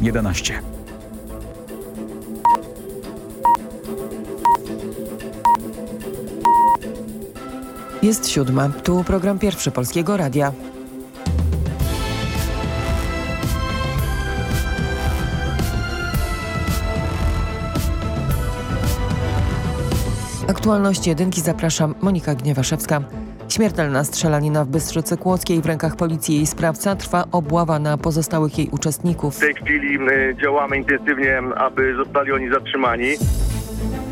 11. Jest siódma. Tu program pierwszy Polskiego Radia. Aktualności jedynki zapraszam Monika Gniewaszewska. Śmiertelna strzelanina w Bystrzycy Kłodzkiej w rękach policji i jej sprawca trwa obława na pozostałych jej uczestników. W tej chwili działamy intensywnie, aby zostali oni zatrzymani.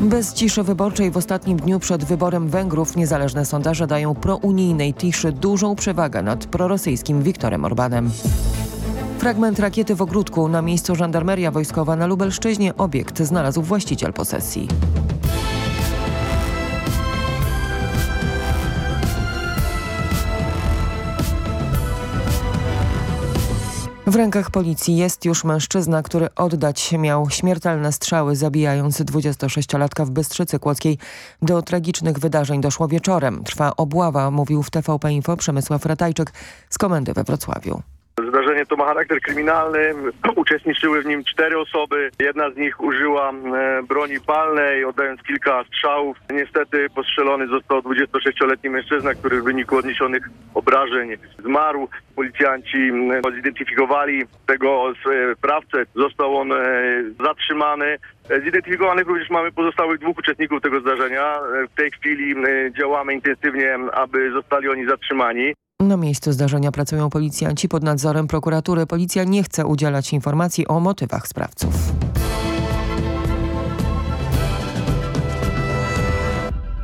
Bez ciszy wyborczej w ostatnim dniu przed wyborem Węgrów niezależne sondaże dają prounijnej Tiszy dużą przewagę nad prorosyjskim Viktorem Orbanem. Fragment rakiety w ogródku na miejscu żandarmeria wojskowa na Lubelszczyźnie obiekt znalazł właściciel posesji. W rękach policji jest już mężczyzna, który oddać miał śmiertelne strzały, zabijając 26-latka w Bystrzycy Kłodzkiej. Do tragicznych wydarzeń doszło wieczorem. Trwa obława, mówił w TVP Info Przemysław Ratajczyk z komendy we Wrocławiu. Zdarzenie to ma charakter kryminalny. Uczestniczyły w nim cztery osoby. Jedna z nich użyła e, broni palnej, oddając kilka strzałów. Niestety postrzelony został 26-letni mężczyzna, który w wyniku odniesionych obrażeń zmarł. Policjanci m, zidentyfikowali tego e, sprawcę. Został on e, zatrzymany. Zidentyfikowanych również mamy pozostałych dwóch uczestników tego zdarzenia. W tej chwili działamy intensywnie, aby zostali oni zatrzymani. Na miejscu zdarzenia pracują policjanci pod nadzorem prokuratury. Policja nie chce udzielać informacji o motywach sprawców.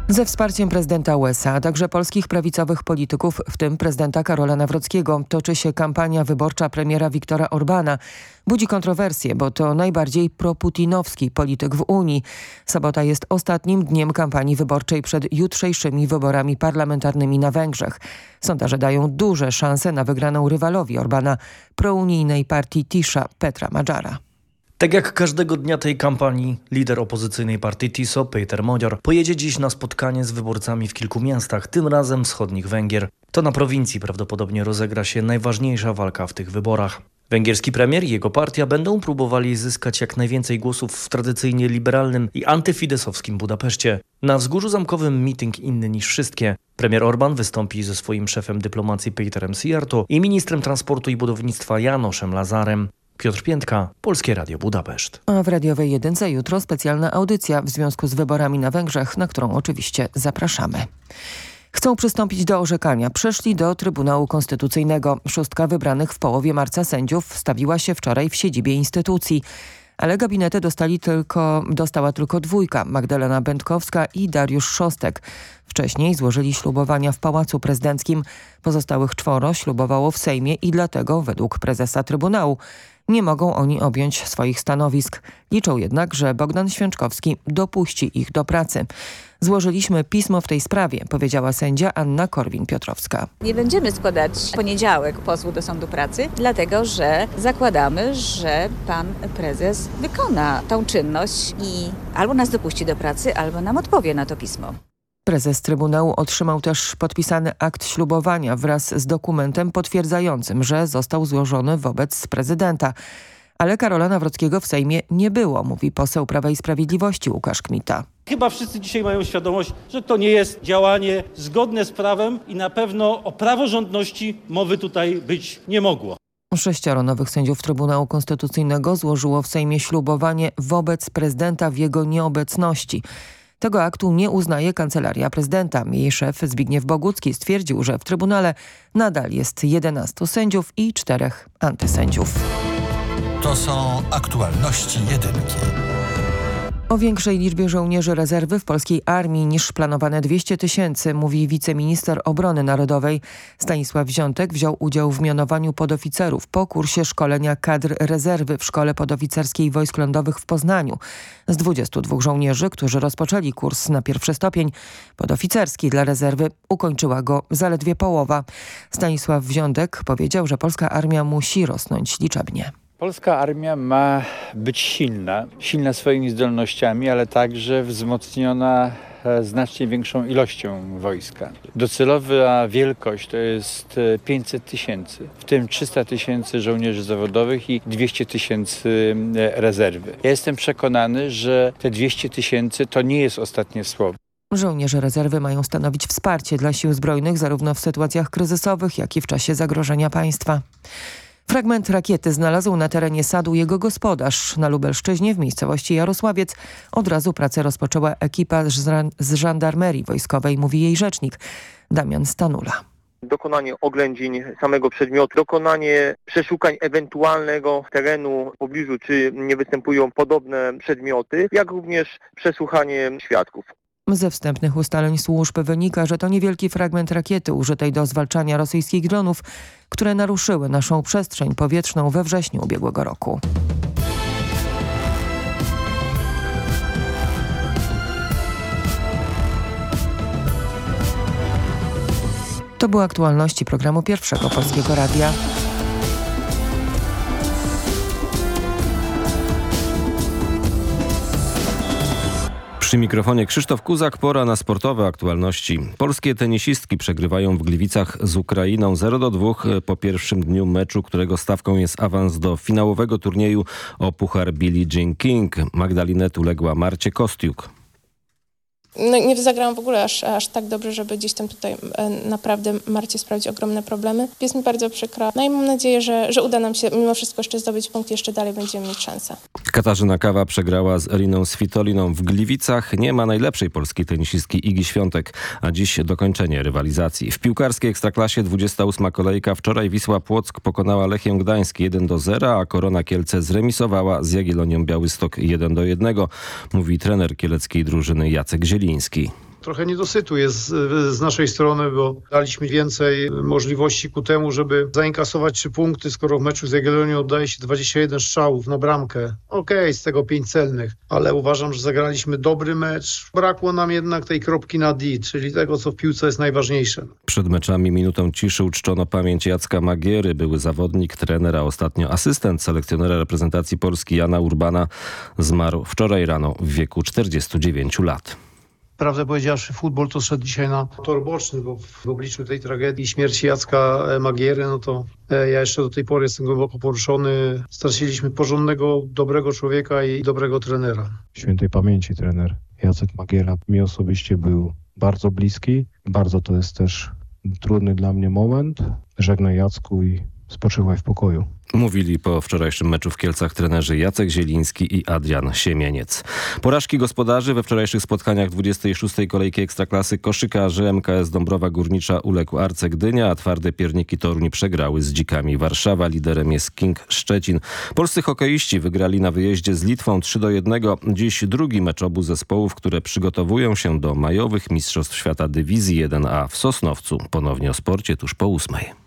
Ze wsparciem prezydenta USA, a także polskich prawicowych polityków, w tym prezydenta Karola Nawrockiego, toczy się kampania wyborcza premiera Viktora Orbana. Budzi kontrowersje, bo to najbardziej proputinowski polityk w Unii. Sobota jest ostatnim dniem kampanii wyborczej przed jutrzejszymi wyborami parlamentarnymi na Węgrzech. Sondaże dają duże szanse na wygraną rywalowi Orbana, prounijnej partii Tisza Petra Madżara. Tak jak każdego dnia tej kampanii, lider opozycyjnej partii TISO, Peter Modior, pojedzie dziś na spotkanie z wyborcami w kilku miastach, tym razem wschodnich Węgier. To na prowincji prawdopodobnie rozegra się najważniejsza walka w tych wyborach. Węgierski premier i jego partia będą próbowali zyskać jak najwięcej głosów w tradycyjnie liberalnym i antyfidesowskim Budapeszcie. Na wzgórzu zamkowym meeting inny niż wszystkie. Premier Orban wystąpi ze swoim szefem dyplomacji Peterem Sijarto i ministrem transportu i budownictwa Janoszem Lazarem. Piotr Piętka, Polskie Radio Budapeszt. A w radiowej jedynce jutro specjalna audycja w związku z wyborami na Węgrzech, na którą oczywiście zapraszamy. Chcą przystąpić do orzekania. Przeszli do Trybunału Konstytucyjnego. Szóstka wybranych w połowie marca sędziów wstawiła się wczoraj w siedzibie instytucji. Ale gabinety dostali tylko, dostała tylko dwójka, Magdalena Będkowska i Dariusz Szostek. Wcześniej złożyli ślubowania w Pałacu Prezydenckim. Pozostałych czworo ślubowało w Sejmie i dlatego, według prezesa Trybunału, nie mogą oni objąć swoich stanowisk. Liczą jednak, że Bogdan Święczkowski dopuści ich do pracy. Złożyliśmy pismo w tej sprawie, powiedziała sędzia Anna Korwin-Piotrowska. Nie będziemy składać w poniedziałek pozwu do sądu pracy, dlatego że zakładamy, że pan prezes wykona tą czynność i albo nas dopuści do pracy, albo nam odpowie na to pismo. Prezes Trybunału otrzymał też podpisany akt ślubowania wraz z dokumentem potwierdzającym, że został złożony wobec prezydenta. Ale Karola Nawrockiego w Sejmie nie było, mówi poseł Prawa i Sprawiedliwości Łukasz Kmita. Chyba wszyscy dzisiaj mają świadomość, że to nie jest działanie zgodne z prawem i na pewno o praworządności mowy tutaj być nie mogło. Sześcioro nowych sędziów Trybunału Konstytucyjnego złożyło w Sejmie ślubowanie wobec prezydenta w jego nieobecności. Tego aktu nie uznaje Kancelaria Prezydenta. Jej szef Zbigniew Bogucki stwierdził, że w Trybunale nadal jest 11 sędziów i czterech antysędziów. To są aktualności jedynki. O większej liczbie żołnierzy rezerwy w polskiej armii niż planowane 200 tysięcy, mówi wiceminister obrony narodowej. Stanisław Wziątek wziął udział w mianowaniu podoficerów po kursie szkolenia kadr rezerwy w Szkole Podoficerskiej Wojsk Lądowych w Poznaniu. Z 22 żołnierzy, którzy rozpoczęli kurs na pierwszy stopień podoficerski dla rezerwy, ukończyła go zaledwie połowa. Stanisław Wziątek powiedział, że polska armia musi rosnąć liczebnie. Polska armia ma być silna, silna swoimi zdolnościami, ale także wzmocniona e, znacznie większą ilością wojska. Docelowa wielkość to jest e, 500 tysięcy, w tym 300 tysięcy żołnierzy zawodowych i 200 tysięcy e, rezerwy. Ja jestem przekonany, że te 200 tysięcy to nie jest ostatnie słowo. Żołnierze rezerwy mają stanowić wsparcie dla sił zbrojnych zarówno w sytuacjach kryzysowych, jak i w czasie zagrożenia państwa. Fragment rakiety znalazł na terenie sadu jego gospodarz. Na Lubelszczyźnie w miejscowości Jarosławiec od razu pracę rozpoczęła ekipa z żandarmerii wojskowej, mówi jej rzecznik Damian Stanula dokonanie oględzin samego przedmiotu, dokonanie przeszukań ewentualnego terenu w pobliżu, czy nie występują podobne przedmioty, jak również przesłuchanie świadków. Ze wstępnych ustaleń służb wynika, że to niewielki fragment rakiety użytej do zwalczania rosyjskich dronów, które naruszyły naszą przestrzeń powietrzną we wrześniu ubiegłego roku. To były aktualności programu Pierwszego Polskiego Radia. Przy mikrofonie Krzysztof Kuzak, pora na sportowe aktualności. Polskie tenisistki przegrywają w Gliwicach z Ukrainą 0 do 2 po pierwszym dniu meczu, którego stawką jest awans do finałowego turnieju o puchar Billie Jean King. Magdalinet uległa Marcie Kostiuk no, nie zagrałam w ogóle aż, aż tak dobrze, żeby gdzieś tam tutaj e, naprawdę Marcie sprawdzić ogromne problemy. Jest mi bardzo przykro. No i mam nadzieję, że, że uda nam się mimo wszystko jeszcze zdobyć punkt, jeszcze dalej będziemy mieć szansę. Katarzyna Kawa przegrała z Eliną Svitoliną w Gliwicach. Nie ma najlepszej polskiej tenisistki Igi Świątek, a dziś dokończenie rywalizacji. W piłkarskiej Ekstraklasie 28 kolejka. Wczoraj Wisła Płock pokonała Lechię Gdańsk 1 do 0, a Korona Kielce zremisowała z Jagiellonią Białystok 1 do 1, mówi trener kieleckiej drużyny Jacek Zieliński. Zieliński. Trochę niedosytu jest z naszej strony, bo daliśmy więcej możliwości ku temu, żeby zainkasować trzy punkty, skoro w meczu z Jagiellonią oddaje się 21 strzałów na bramkę. Okej, okay, z tego pięć celnych, ale uważam, że zagraliśmy dobry mecz. Brakło nam jednak tej kropki na D, czyli tego, co w piłce jest najważniejsze. Przed meczami minutą ciszy uczczono pamięć Jacka Magiery, były zawodnik, trener, a ostatnio asystent selekcjonera reprezentacji Polski Jana Urbana zmarł wczoraj rano w wieku 49 lat. Prawdę powiedziawszy, futbol to szedł dzisiaj na tor boczny, bo w obliczu tej tragedii śmierci Jacka e, Magiery, no to e, ja jeszcze do tej pory jestem głęboko poruszony. Straciliśmy porządnego, dobrego człowieka i dobrego trenera. Świętej pamięci trener Jacek Magiera mi osobiście był bardzo bliski. Bardzo to jest też trudny dla mnie moment. Żegnaj Jacku i spoczywaj w pokoju. Mówili po wczorajszym meczu w Kielcach trenerzy Jacek Zieliński i Adrian Siemieniec. Porażki gospodarzy we wczorajszych spotkaniach 26. kolejki Ekstraklasy koszykarzy MKS Dąbrowa Górnicza uległ Arce Gdynia, a twarde pierniki Toruń przegrały z dzikami Warszawa. Liderem jest King Szczecin. Polscy hokeiści wygrali na wyjeździe z Litwą 3 do 1. Dziś drugi mecz obu zespołów, które przygotowują się do majowych Mistrzostw Świata Dywizji 1A w Sosnowcu. Ponownie o sporcie tuż po ósmej.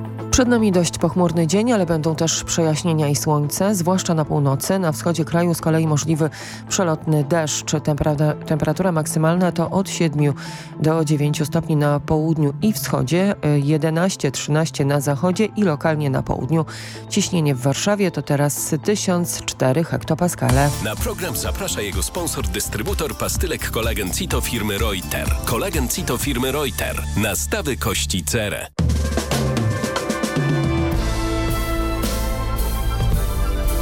Przed nami dość pochmurny dzień, ale będą też przejaśnienia i słońce, zwłaszcza na północy. Na wschodzie kraju z kolei możliwy przelotny deszcz. Temperatura, temperatura maksymalna to od 7 do 9 stopni na południu i wschodzie, 11-13 na zachodzie i lokalnie na południu. Ciśnienie w Warszawie to teraz 1004 hektopaskale. Na program zaprasza jego sponsor, dystrybutor pastylek kolagen Cito firmy Reuter. Kolagen Cito firmy Reuter. Nastawy kości cerę.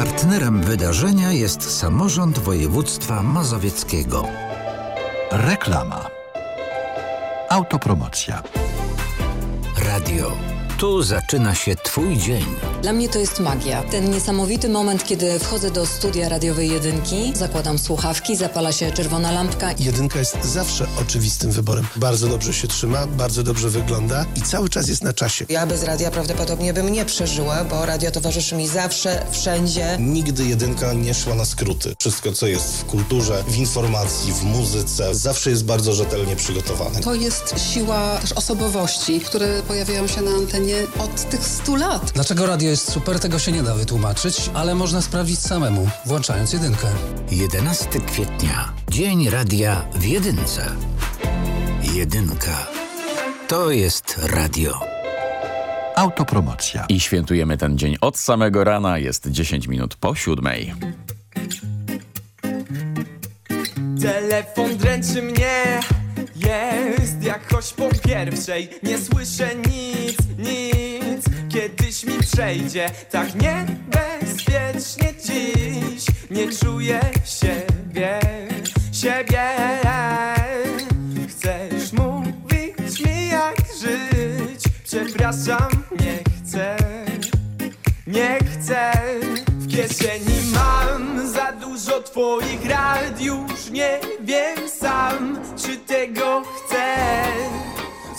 Partnerem wydarzenia jest samorząd województwa mazowieckiego. Reklama. Autopromocja. Radio. Tu zaczyna się Twój dzień. Dla mnie to jest magia. Ten niesamowity moment, kiedy wchodzę do studia radiowej jedynki, zakładam słuchawki, zapala się czerwona lampka. Jedynka jest zawsze oczywistym wyborem. Bardzo dobrze się trzyma, bardzo dobrze wygląda i cały czas jest na czasie. Ja bez radia prawdopodobnie bym nie przeżyła, bo radio towarzyszy mi zawsze, wszędzie. Nigdy jedynka nie szła na skróty. Wszystko, co jest w kulturze, w informacji, w muzyce, zawsze jest bardzo rzetelnie przygotowane. To jest siła też osobowości, które pojawiają się na antenie od tych 100 lat. Dlaczego radio jest super, tego się nie da wytłumaczyć, ale można sprawdzić samemu, włączając jedynkę. 11 kwietnia. Dzień radia w jedynce. Jedynka. To jest radio. Autopromocja. I świętujemy ten dzień od samego rana. Jest 10 minut po siódmej. Telefon dręczy mnie Jest jakoś po pierwszej Nie słyszę nic, nic. Kiedyś mi przejdzie Tak niebezpiecznie dziś. Nie czuję siebie Siebie. Chcesz mówić mi jak żyć? Przepraszam, nie chcę. Nie chcę. W kieszeni mam za dużo twoich rad. Już nie wiem sam, czy tego chcę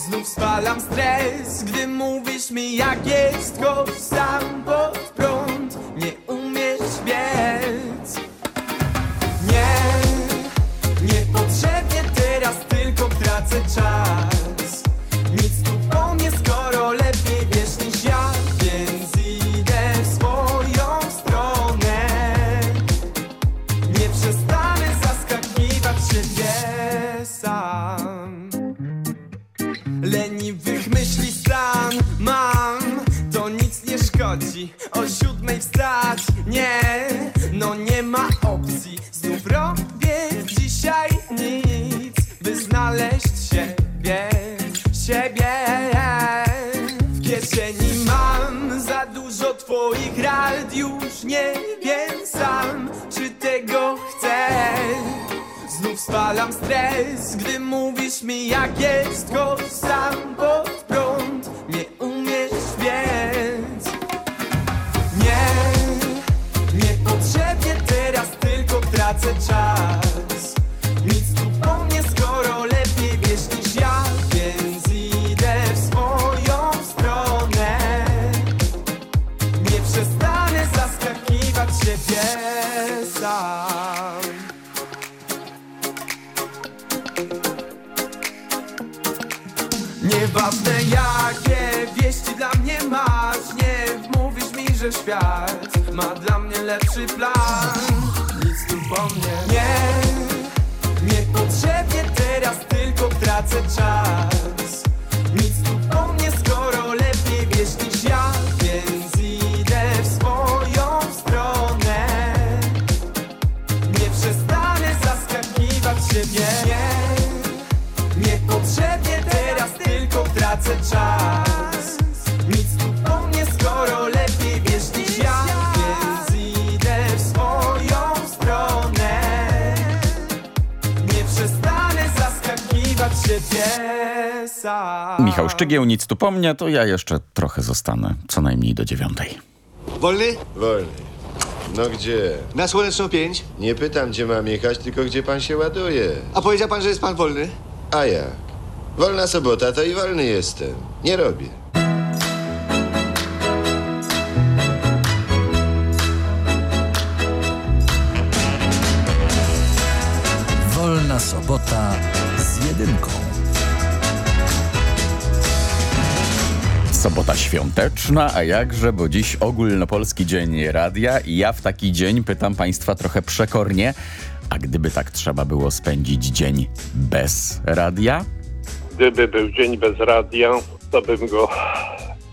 Znów spalam stres, gdy mówisz mi jak jest Choć sam pod prąd. Nie umiesz biec. Nie, niepotrzebnie teraz tylko tracę czas Nie, no nie ma opcji. Znów robię dzisiaj nic By znaleźć siebie Siebie. W kieszeni mam za dużo twoich rad. Już nie wiem sam Czy tego chcę. Znów spalam stres, gdy mówisz mi jak jest Choć sam Nic tu po mnie, skoro lepiej wiesz niż ja Więc idę w swoją stronę. Nie przestanę zaskakiwać siebie sam. Nieważne jakie wieści dla mnie masz Nie wmówisz mi, że świat ma dla mnie lepszy plan po mnie Nie, niepotrzebnie teraz tylko tracę czas. Nic tu po mnie, skoro lepiej wiesz niż ja Więc idę w swoją stronę. Nie przestanę zaskakiwać siebie. Nie, Niepotrzebnie teraz tylko tracę czas. Nic tu po mnie, Michał Szczygieł, nic tu po mnie, to ja jeszcze trochę zostanę, co najmniej do dziewiątej. Wolny? Wolny. No gdzie? Na Słoneczną 5. Nie pytam, gdzie mam jechać, tylko gdzie pan się ładuje. A powiedział pan, że jest pan wolny? A jak? Wolna sobota, to i wolny jestem. Nie robię. Wolna sobota z jedynką. Sobota świąteczna, a jakże, bo dziś ogólnopolski dzień radia i ja w taki dzień pytam państwa trochę przekornie, a gdyby tak trzeba było spędzić dzień bez radia? Gdyby był dzień bez radia, to bym go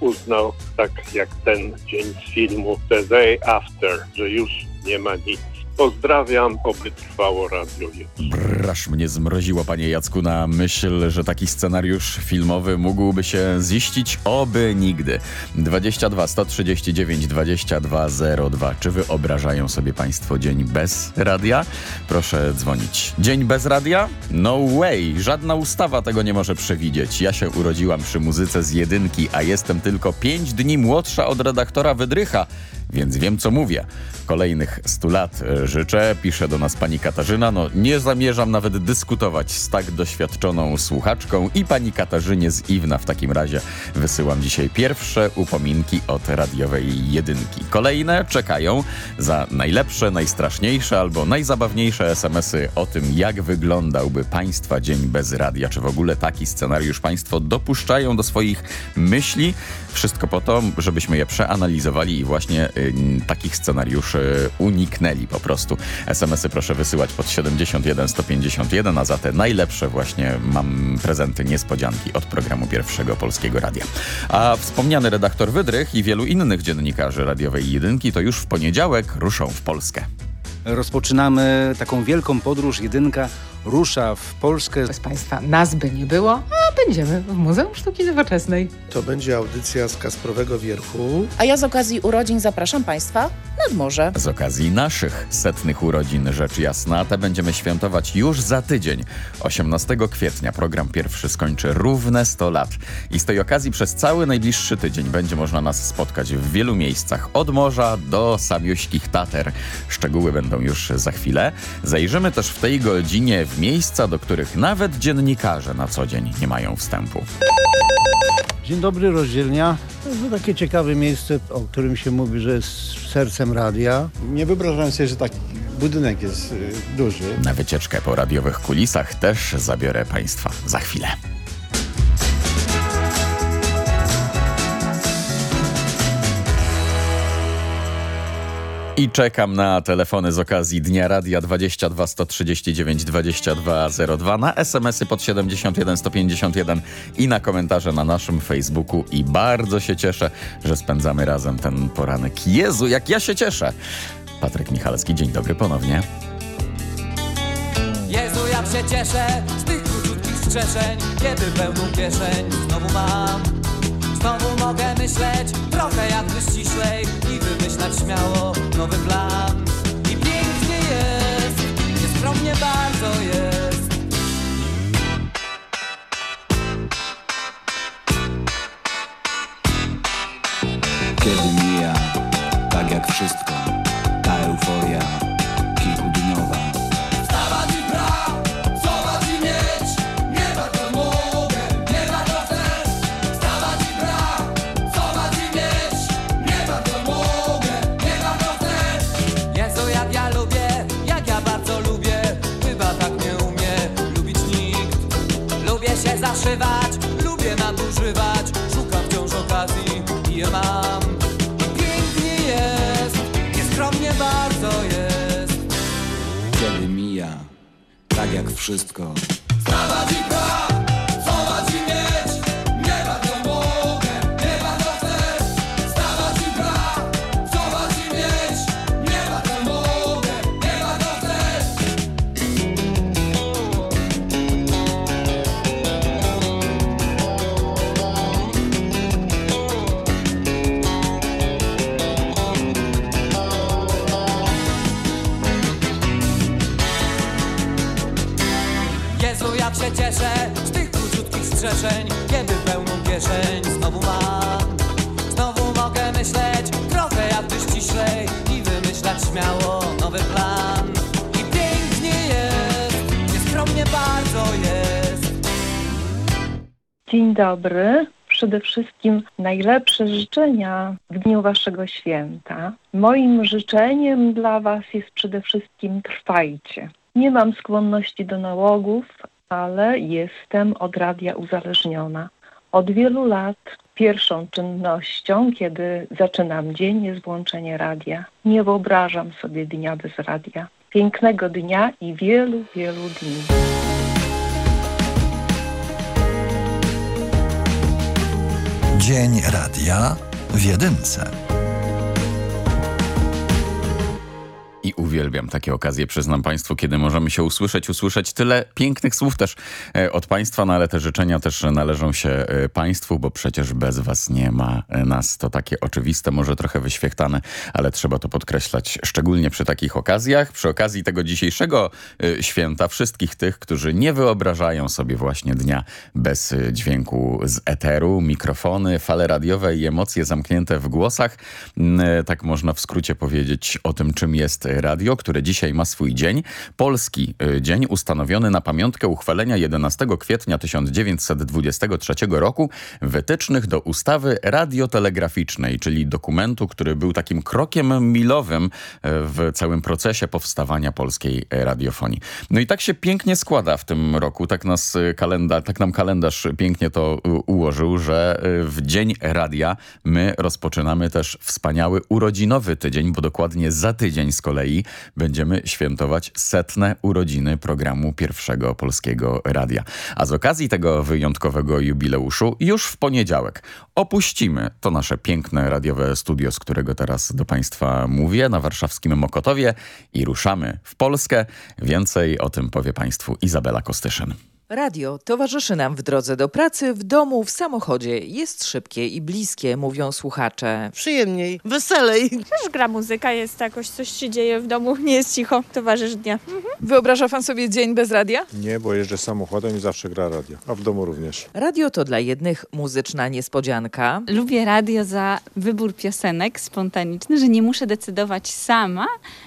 uznał tak jak ten dzień z filmu The Day After, że już nie ma nic. Pozdrawiam, oby trwało Radio 1. Brasz mnie zmroziło, panie Jacku, na myśl, że taki scenariusz filmowy mógłby się ziścić oby nigdy. 22 139 2202. Czy wyobrażają sobie państwo dzień bez radia? Proszę dzwonić. Dzień bez radia? No way! Żadna ustawa tego nie może przewidzieć. Ja się urodziłam przy muzyce z jedynki, a jestem tylko 5 dni młodsza od redaktora Wydrycha więc wiem co mówię. Kolejnych 100 lat e, życzę, pisze do nas pani Katarzyna. No nie zamierzam nawet dyskutować z tak doświadczoną słuchaczką i pani Katarzynie z Iwna w takim razie wysyłam dzisiaj pierwsze upominki od radiowej jedynki. Kolejne czekają za najlepsze, najstraszniejsze albo najzabawniejsze SMS-y o tym, jak wyglądałby państwa dzień bez radia. Czy w ogóle taki scenariusz państwo dopuszczają do swoich myśli? Wszystko po to, żebyśmy je przeanalizowali i właśnie takich scenariuszy uniknęli po prostu. SMS-y proszę wysyłać pod 71 151, a za te najlepsze właśnie mam prezenty niespodzianki od programu Pierwszego Polskiego Radia. A wspomniany redaktor Wydrych i wielu innych dziennikarzy radiowej jedynki to już w poniedziałek ruszą w Polskę. Rozpoczynamy taką wielką podróż. Jedynka rusza w Polskę. Bez Państwa nas by nie było, a będziemy w Muzeum Sztuki Nowoczesnej. To będzie audycja z Kasprowego Wierchu. A ja z okazji urodzin zapraszam Państwa nad morze. Z okazji naszych setnych urodzin, rzecz jasna, te będziemy świętować już za tydzień. 18 kwietnia program pierwszy skończy równe 100 lat. I z tej okazji przez cały najbliższy tydzień będzie można nas spotkać w wielu miejscach, od morza do samiuśkich Tater. Szczegóły będą już za chwilę. Zajrzymy też w tej godzinie w miejsca, do których nawet dziennikarze na co dzień nie mają wstępu. Dzień dobry, rozdzielnia. To takie ciekawe miejsce, o którym się mówi, że jest sercem radia. Nie wyobrażam sobie, że taki budynek jest y, duży. Na wycieczkę po radiowych kulisach też zabiorę Państwa za chwilę. I czekam na telefony z okazji Dnia Radia 22 139 2202 na SMS-y pod 71 151 i na komentarze na naszym Facebooku i bardzo się cieszę, że spędzamy razem ten poranek. Jezu, jak ja się cieszę! Patryk Michalski, dzień dobry ponownie. Jezu, jak się cieszę z tych króciutkich strzeszeń, kiedy pełną kieszeń znowu mam. Znowu mogę myśleć trochę jakby ściślej i wymyślać śmiało nowy plan. I pięknie jest, nieskromnie bardzo jest. Kiedy mija, tak jak wszystko, lubię nadużywać, szukam wciąż okazji i je mam. Pięknie jest, nieskromnie bardzo jest. Kiedy mija, tak jak wszystko. Strzeszeń, kiedy pełną kieszeń znowu mam. Znowu mogę myśleć trochę jakby ściślej i wymyślać śmiało nowy plan. I pięknie jest, nieskromnie bardzo jest. Dzień dobry. Przede wszystkim najlepsze życzenia w dniu Waszego święta. Moim życzeniem dla Was jest przede wszystkim trwajcie. Nie mam skłonności do nałogów, ale jestem od radia uzależniona. Od wielu lat pierwszą czynnością, kiedy zaczynam dzień, jest włączenie radia. Nie wyobrażam sobie dnia bez radia. Pięknego dnia i wielu, wielu dni. Dzień Radia w Jedynce. I uwielbiam takie okazje, przyznam Państwu, kiedy możemy się usłyszeć, usłyszeć tyle pięknych słów też e, od Państwa, no ale te życzenia też należą się e, Państwu, bo przecież bez Was nie ma e, nas. To takie oczywiste, może trochę wyświechtane, ale trzeba to podkreślać, szczególnie przy takich okazjach. Przy okazji tego dzisiejszego święta, wszystkich tych, którzy nie wyobrażają sobie właśnie dnia bez dźwięku z eteru, mikrofony, fale radiowe i emocje zamknięte w głosach. Mm, tak można w skrócie powiedzieć o tym, czym jest radio, które dzisiaj ma swój dzień. Polski y, dzień ustanowiony na pamiątkę uchwalenia 11 kwietnia 1923 roku wytycznych do ustawy radiotelegraficznej, czyli dokumentu, który był takim krokiem milowym y, w całym procesie powstawania polskiej radiofonii. No i tak się pięknie składa w tym roku, tak, nas kalenda, tak nam kalendarz pięknie to ułożył, że w Dzień Radia my rozpoczynamy też wspaniały urodzinowy tydzień, bo dokładnie za tydzień z kolei będziemy świętować setne urodziny programu pierwszego polskiego radia. A z okazji tego wyjątkowego jubileuszu już w poniedziałek opuścimy to nasze piękne radiowe studio, z którego teraz do Państwa mówię, na warszawskim Mokotowie i ruszamy w Polskę. Więcej o tym powie Państwu Izabela Kostyszyn. Radio towarzyszy nam w drodze do pracy, w domu, w samochodzie. Jest szybkie i bliskie, mówią słuchacze. Przyjemniej, weselej. Też gra muzyka, jest jakoś coś się dzieje w domu, nie jest cicho, towarzysz dnia. Mhm. Wyobraża pan sobie dzień bez radia? Nie, bo jeżdżę samochodem i zawsze gra radio, a w domu również. Radio to dla jednych muzyczna niespodzianka. Lubię radio za wybór piosenek spontaniczny, że nie muszę decydować sama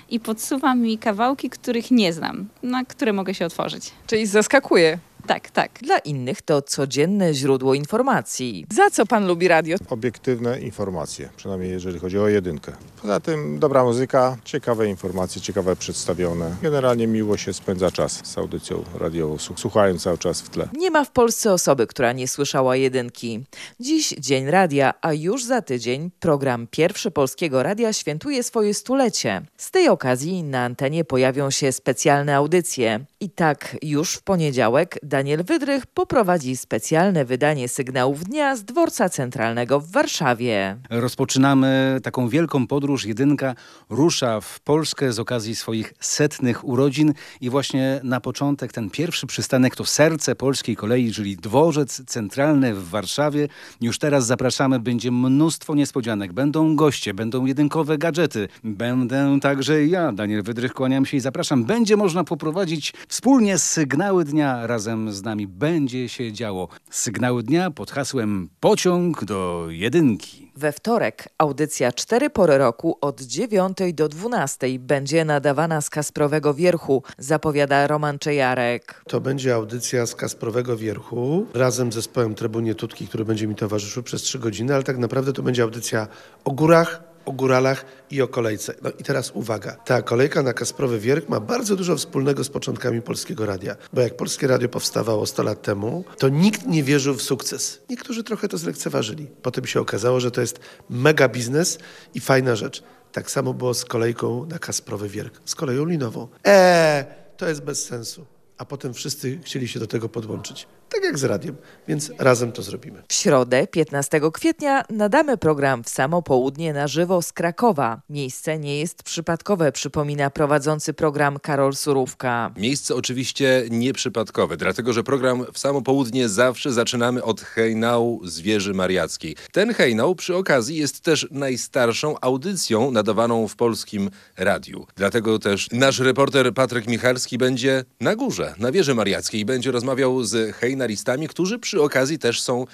i podsuwam mi kawałki, których nie znam, na które mogę się otworzyć. Czyli zaskakuje. Tak, tak. Dla innych to codzienne źródło informacji. Za co pan lubi radio? Obiektywne informacje, przynajmniej jeżeli chodzi o jedynkę. Poza tym dobra muzyka, ciekawe informacje, ciekawe przedstawione. Generalnie miło się spędza czas z audycją radiową, słuchając cały czas w tle. Nie ma w Polsce osoby, która nie słyszała jedynki. Dziś Dzień Radia, a już za tydzień program Pierwszy Polskiego Radia świętuje swoje stulecie. Z tej okazji na antenie pojawią się specjalne audycje. I tak już w poniedziałek Daniel Wydrych poprowadzi specjalne wydanie sygnałów dnia z dworca centralnego w Warszawie. Rozpoczynamy taką wielką podróż. Jedynka rusza w Polskę z okazji swoich setnych urodzin i właśnie na początek ten pierwszy przystanek to serce polskiej kolei, czyli dworzec centralny w Warszawie. Już teraz zapraszamy, będzie mnóstwo niespodzianek. Będą goście, będą jedynkowe gadżety. Będę także ja, Daniel Wydrych, kłaniam się i zapraszam. Będzie można poprowadzić wspólnie sygnały dnia razem z nami będzie się działo. Sygnały dnia pod hasłem Pociąg do jedynki. We wtorek audycja Cztery pory roku od 9 do 12 będzie nadawana z Kasprowego Wierchu, zapowiada Roman Czejarek. To będzie audycja z Kasprowego Wierchu razem z zespołem Trybunie Tutki, który będzie mi towarzyszył przez 3 godziny, ale tak naprawdę to będzie audycja o górach, o góralach i o kolejce. No i teraz uwaga. Ta kolejka na Kasprowy Wierch ma bardzo dużo wspólnego z początkami Polskiego Radia. Bo jak Polskie Radio powstawało 100 lat temu, to nikt nie wierzył w sukces. Niektórzy trochę to zlekceważyli. Potem się okazało, że to jest mega biznes i fajna rzecz. Tak samo było z kolejką na Kasprowy Wierch, z koleją linową. Eee, to jest bez sensu. A potem wszyscy chcieli się do tego podłączyć tak jak z radiem, więc razem to zrobimy. W środę, 15 kwietnia, nadamy program w samo południe na żywo z Krakowa. Miejsce nie jest przypadkowe, przypomina prowadzący program Karol Surówka. Miejsce oczywiście nieprzypadkowe, dlatego że program w samo południe zawsze zaczynamy od hejnału zwierzy mariackiej. Ten hejnał przy okazji jest też najstarszą audycją nadawaną w polskim radiu. Dlatego też nasz reporter Patryk Michalski będzie na górze, na wieży mariackiej, będzie rozmawiał z hejnałem kryminalistami, którzy przy okazji też są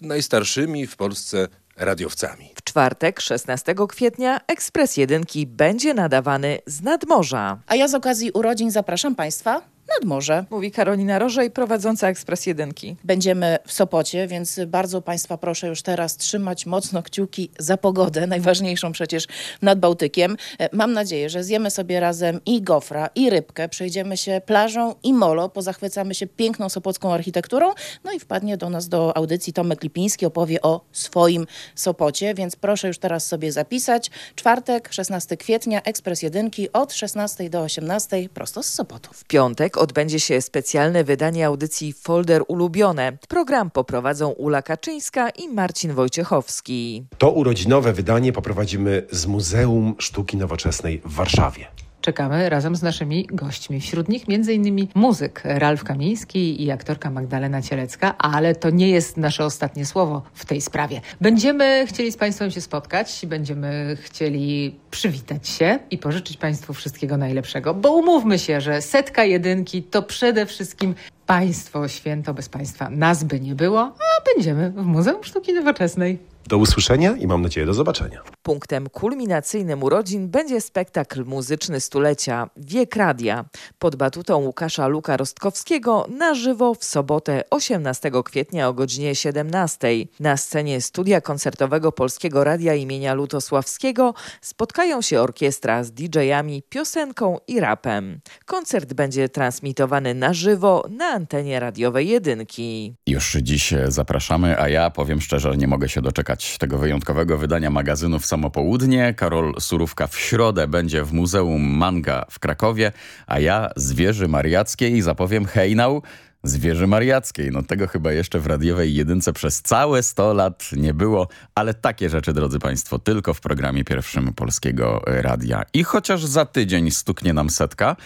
najstarszymi w Polsce radiowcami. W czwartek, 16 kwietnia, Ekspres Jedynki będzie nadawany z nadmorza. A ja z okazji urodzin zapraszam Państwa nad morze. Mówi Karolina Rożej, prowadząca Ekspres Jedynki. Będziemy w Sopocie, więc bardzo Państwa proszę już teraz trzymać mocno kciuki za pogodę, najważniejszą przecież nad Bałtykiem. E, mam nadzieję, że zjemy sobie razem i gofra, i rybkę, przejdziemy się plażą i molo, pozachwycamy się piękną sopocką architekturą, no i wpadnie do nas do audycji Tomek Lipiński, opowie o swoim Sopocie, więc proszę już teraz sobie zapisać. Czwartek, 16 kwietnia, Ekspres Jedynki od 16 do 18 prosto z Sopotu. W piątek odbędzie się specjalne wydanie audycji Folder Ulubione. Program poprowadzą Ula Kaczyńska i Marcin Wojciechowski. To urodzinowe wydanie poprowadzimy z Muzeum Sztuki Nowoczesnej w Warszawie. Czekamy razem z naszymi gośćmi. Wśród nich m.in. muzyk Ralf Kamiński i aktorka Magdalena Cielecka, ale to nie jest nasze ostatnie słowo w tej sprawie. Będziemy chcieli z Państwem się spotkać, będziemy chcieli przywitać się i pożyczyć Państwu wszystkiego najlepszego, bo umówmy się, że setka jedynki to przede wszystkim Państwo święto, bez Państwa nas by nie było, a będziemy w Muzeum Sztuki Nowoczesnej. Do usłyszenia i mam nadzieję do zobaczenia. Punktem kulminacyjnym urodzin będzie spektakl muzyczny stulecia Wiek Radia pod batutą Łukasza Luka Rostkowskiego na żywo w sobotę 18 kwietnia o godzinie 17. Na scenie studia koncertowego Polskiego Radia imienia Lutosławskiego spotkają się orkiestra z DJ-ami, piosenką i rapem. Koncert będzie transmitowany na żywo na antenie radiowej jedynki. Już dziś zapraszamy, a ja powiem szczerze, nie mogę się doczekać tego wyjątkowego wydania magazynu w samo południe. Karol Surówka w środę będzie w Muzeum Manga w Krakowie, a ja z Wieży Mariackiej zapowiem hejnał z Wieży Mariackiej. No tego chyba jeszcze w radiowej jedynce przez całe 100 lat nie było, ale takie rzeczy, drodzy Państwo, tylko w programie pierwszym Polskiego Radia. I chociaż za tydzień stuknie nam setka,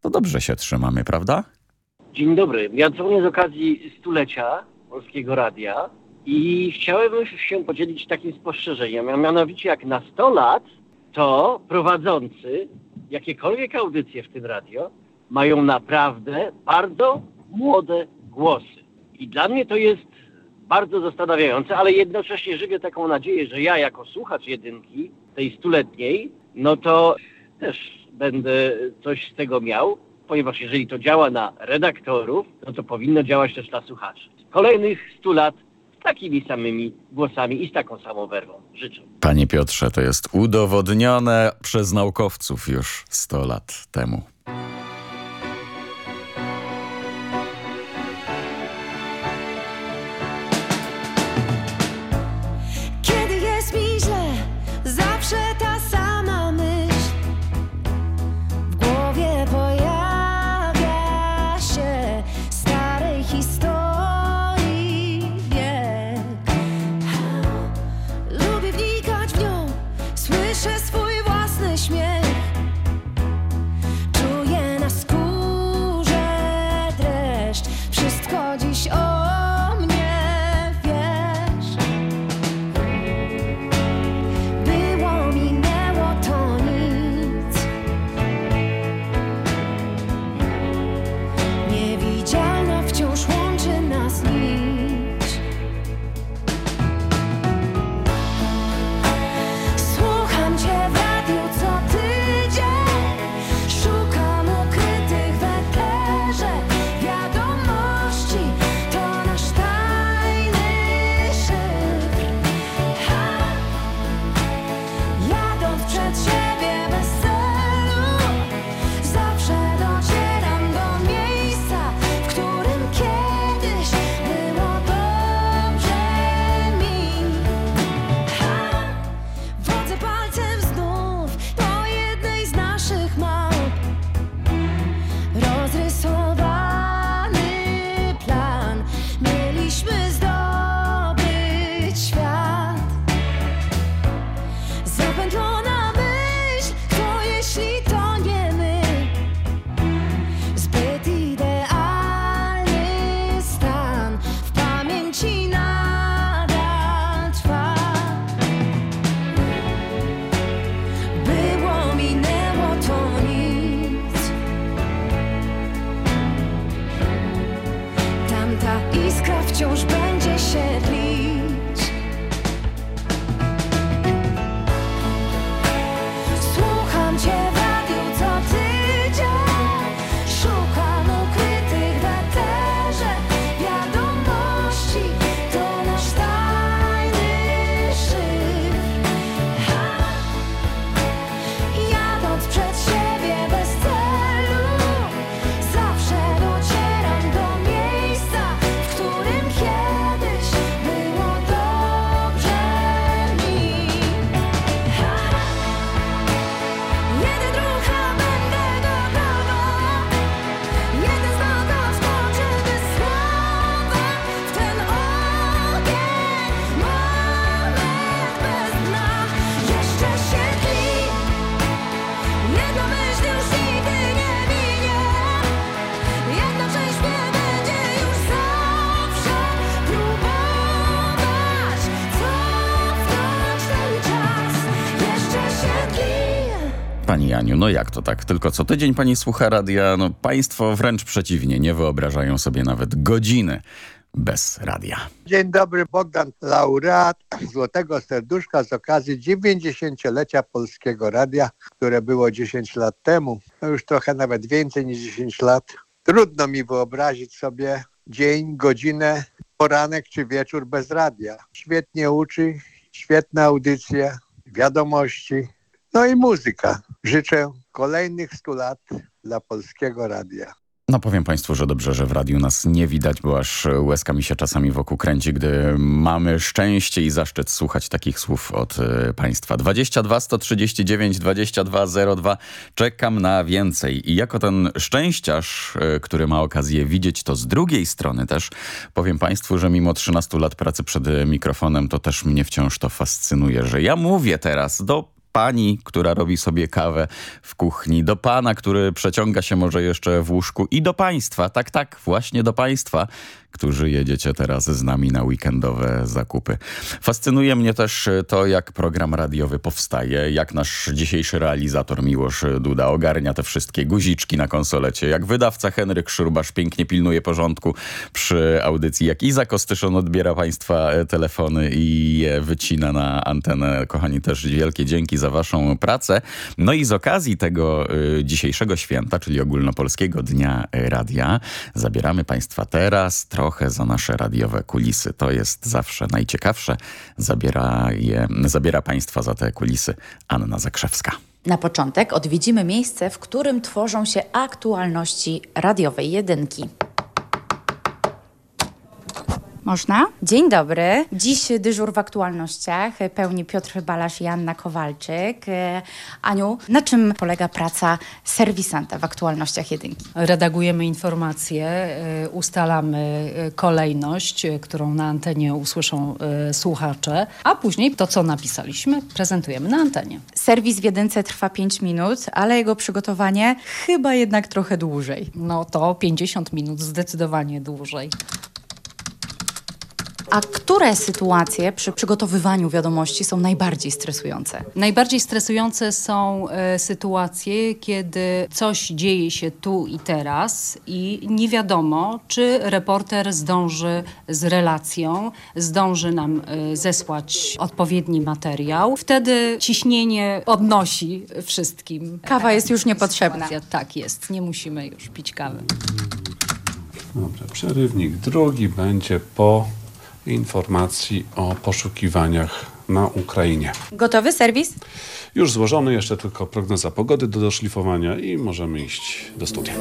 to dobrze się trzymamy, prawda? Dzień dobry. Ja dzwonię z okazji stulecia Polskiego Radia i chciałem się podzielić takim spostrzeżeniem, a mianowicie jak na 100 lat, to prowadzący jakiekolwiek audycje w tym radio mają naprawdę bardzo młode głosy. I dla mnie to jest bardzo zastanawiające, ale jednocześnie żywię taką nadzieję, że ja jako słuchacz jedynki, tej stuletniej, no to też będę coś z tego miał, ponieważ jeżeli to działa na redaktorów, no to powinno działać też na słuchaczy. Kolejnych 100 lat takimi samymi głosami i z taką samą werwą. Życzę. Panie Piotrze, to jest udowodnione przez naukowców już 100 lat temu. No jak to tak? Tylko co tydzień pani słucha radia? No państwo wręcz przeciwnie, nie wyobrażają sobie nawet godziny bez radia. Dzień dobry, Bogdan, laureat Złotego Serduszka z okazji 90-lecia Polskiego Radia, które było 10 lat temu. No już trochę nawet więcej niż 10 lat. Trudno mi wyobrazić sobie dzień, godzinę, poranek czy wieczór bez radia. Świetnie uczy, świetne audycje, wiadomości, no i muzyka. Życzę kolejnych 100 lat dla Polskiego Radia. No powiem Państwu, że dobrze, że w radiu nas nie widać, bo aż łezka mi się czasami wokół kręci, gdy mamy szczęście i zaszczyt słuchać takich słów od y, Państwa. 22 139 2202. Czekam na więcej. I jako ten szczęściarz, y, który ma okazję widzieć to z drugiej strony też, powiem Państwu, że mimo 13 lat pracy przed mikrofonem, to też mnie wciąż to fascynuje, że ja mówię teraz do pani, która robi sobie kawę w kuchni, do pana, który przeciąga się może jeszcze w łóżku i do państwa, tak, tak, właśnie do państwa, którzy jedziecie teraz z nami na weekendowe zakupy. Fascynuje mnie też to, jak program radiowy powstaje, jak nasz dzisiejszy realizator Miłosz Duda ogarnia te wszystkie guziczki na konsolecie, jak wydawca Henryk Szurbasz pięknie pilnuje porządku przy audycji, jak Iza Kostyszon odbiera państwa telefony i je wycina na antenę. Kochani, też wielkie dzięki za waszą pracę. No i z okazji tego y, dzisiejszego święta, czyli ogólnopolskiego Dnia Radia, zabieramy państwa teraz trochę za nasze radiowe kulisy. To jest zawsze najciekawsze. Zabiera, je, zabiera państwa za te kulisy Anna Zakrzewska. Na początek odwiedzimy miejsce, w którym tworzą się aktualności radiowej jedynki. Można? Dzień dobry. Dziś dyżur w aktualnościach pełni Piotr Balasz i Anna Kowalczyk. Aniu, na czym polega praca serwisanta w aktualnościach jedynki? Redagujemy informacje, e, ustalamy e, kolejność, e, którą na antenie usłyszą słuchacze, a później to, co napisaliśmy, prezentujemy na antenie. Serwis w jedynce trwa 5 minut, ale jego przygotowanie chyba jednak trochę dłużej. No to 50 minut, zdecydowanie dłużej. A które sytuacje przy przygotowywaniu wiadomości są najbardziej stresujące? Najbardziej stresujące są e, sytuacje, kiedy coś dzieje się tu i teraz i nie wiadomo, czy reporter zdąży z relacją, zdąży nam e, zesłać odpowiedni materiał. Wtedy ciśnienie odnosi wszystkim. Kawa jest już niepotrzebna. Sytuacja, tak jest, nie musimy już pić kawy. Dobrze, przerywnik drugi będzie po informacji o poszukiwaniach na Ukrainie. Gotowy serwis? Już złożony, jeszcze tylko prognoza pogody do doszlifowania i możemy iść do studia.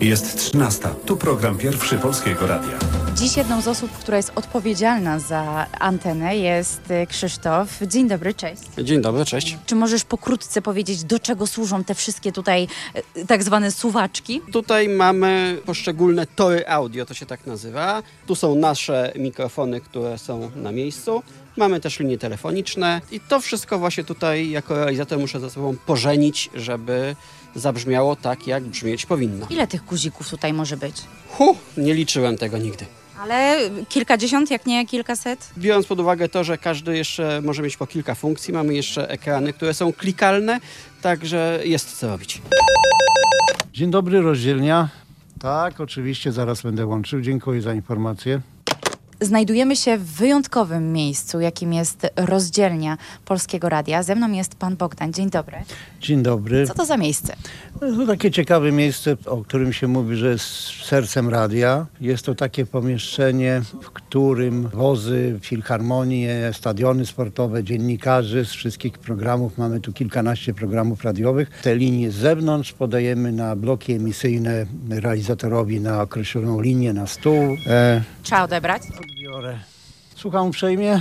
Jest 13. Tu program pierwszy Polskiego Radia. Dziś jedną z osób, która jest odpowiedzialna za antenę jest y, Krzysztof. Dzień dobry, cześć. Dzień dobry, cześć. Czy możesz pokrótce powiedzieć, do czego służą te wszystkie tutaj y, tak zwane suwaczki? Tutaj mamy poszczególne tory audio, to się tak nazywa. Tu są nasze mikrofony, które są na miejscu. Mamy też linie telefoniczne i to wszystko właśnie tutaj jako realizator muszę ze sobą pożenić, żeby zabrzmiało tak, jak brzmieć powinno. Ile tych guzików tutaj może być? Hu, nie liczyłem tego nigdy. Ale kilkadziesiąt, jak nie kilkaset? Biorąc pod uwagę to, że każdy jeszcze może mieć po kilka funkcji, mamy jeszcze ekrany, które są klikalne, także jest co robić. Dzień dobry, rozdzielnia. Tak, oczywiście, zaraz będę łączył. Dziękuję za informację. Znajdujemy się w wyjątkowym miejscu, jakim jest rozdzielnia Polskiego Radia. Ze mną jest pan Bogdan. Dzień dobry. Dzień dobry. Co to za miejsce? To takie ciekawe miejsce, o którym się mówi, że jest sercem radia. Jest to takie pomieszczenie, w którym wozy, filharmonie, stadiony sportowe, dziennikarzy z wszystkich programów, mamy tu kilkanaście programów radiowych. Te linie z zewnątrz podajemy na bloki emisyjne realizatorowi na określoną linię, na stół. E, Trzeba odebrać. Biorę. Słucham uprzejmie,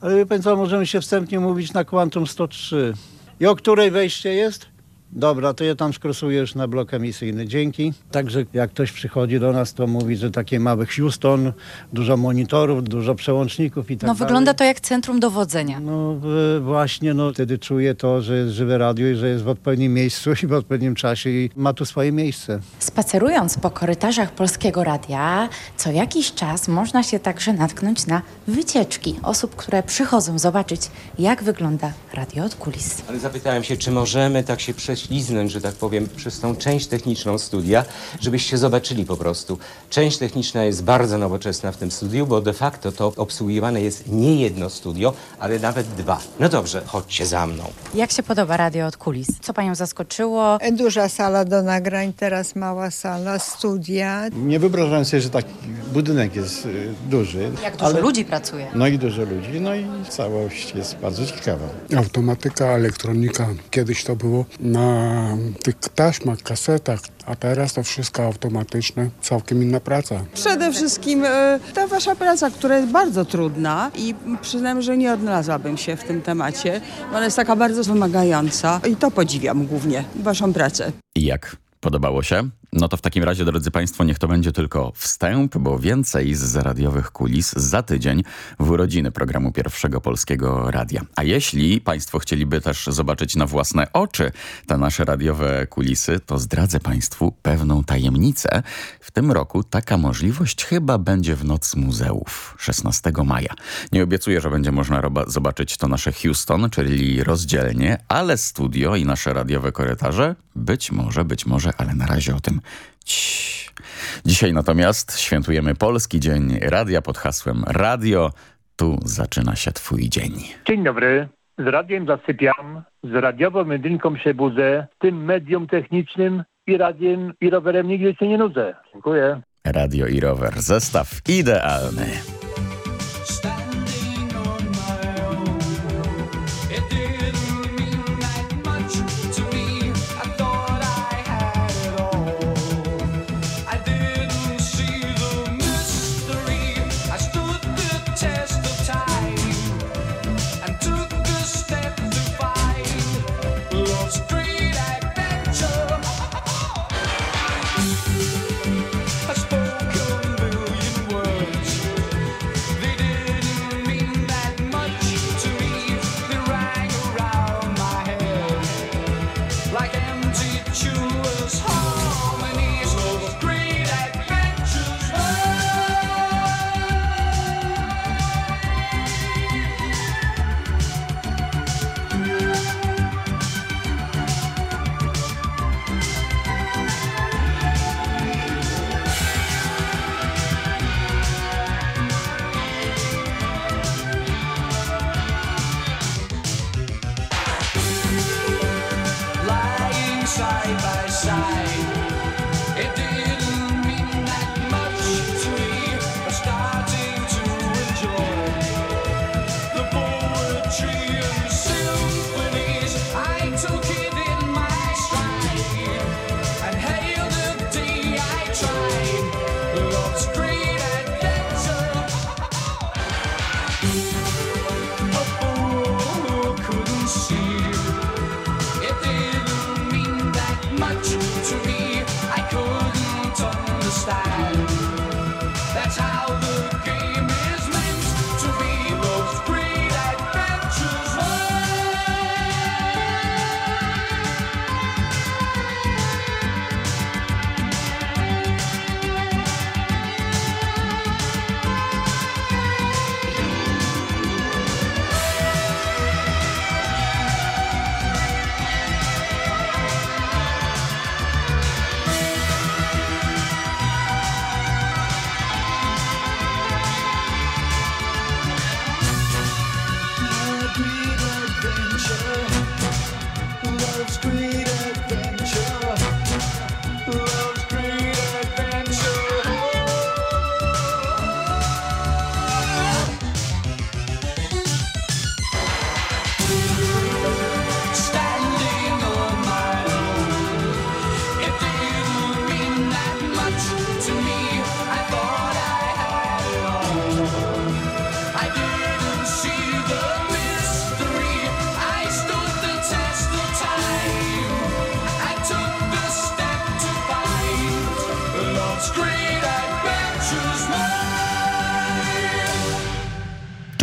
ale wie pan co, możemy się wstępnie mówić na Quantum 103. I o której wejście jest? Dobra, to ja tam skrosuję już na blok emisyjny. Dzięki. Także jak ktoś przychodzi do nas, to mówi, że takie małe Houston, dużo monitorów, dużo przełączników i tak No dalej. wygląda to jak centrum dowodzenia. No właśnie, no wtedy czuję to, że jest żywe radio i że jest w odpowiednim miejscu i w odpowiednim czasie i ma tu swoje miejsce. Spacerując po korytarzach Polskiego Radia, co jakiś czas można się także natknąć na wycieczki osób, które przychodzą zobaczyć, jak wygląda radio od kulis. Ale zapytałem się, czy możemy tak się prześliznąć, że tak powiem, przez tą część techniczną studia, żebyście zobaczyli po prostu. Część techniczna jest bardzo nowoczesna w tym studiu, bo de facto to obsługiwane jest nie jedno studio, ale nawet dwa. No dobrze, chodźcie za mną. Jak się podoba radio od kulis? Co panią zaskoczyło? Duża sala do nagrań, teraz mała sala, studia. Nie wyobrażam sobie, że taki budynek jest y, duży. Jak dużo ludzi pracuje? No i dużo ludzi, no i całość jest bardzo ciekawa. Automatyka, elektronika. Kiedyś to było na tych taśmach, kasetach, a teraz to wszystko automatyczne. Całkiem inna praca. Przede wszystkim e, ta wasza praca, która jest bardzo trudna i przyznam, że nie odnalazłabym się w tym temacie. Ona jest taka bardzo wymagająca i to podziwiam głównie, waszą pracę. I jak? Podobało się? No to w takim razie, drodzy Państwo, niech to będzie tylko wstęp, bo więcej z radiowych kulis za tydzień w urodziny programu Pierwszego Polskiego Radia. A jeśli Państwo chcieliby też zobaczyć na własne oczy te nasze radiowe kulisy, to zdradzę Państwu pewną tajemnicę. W tym roku taka możliwość chyba będzie w Noc Muzeów 16 maja. Nie obiecuję, że będzie można zobaczyć to nasze Houston, czyli rozdzielnie, ale studio i nasze radiowe korytarze być może, być może, ale na razie o tym Ciii. Dzisiaj natomiast świętujemy Polski Dzień Radia pod hasłem Radio. Tu zaczyna się Twój dzień. Dzień dobry. Z radiem zasypiam, z radiową jedynką się budzę, tym medium technicznym i radiem i rowerem nigdy się nie nudzę. Dziękuję. Radio i rower. Zestaw idealny.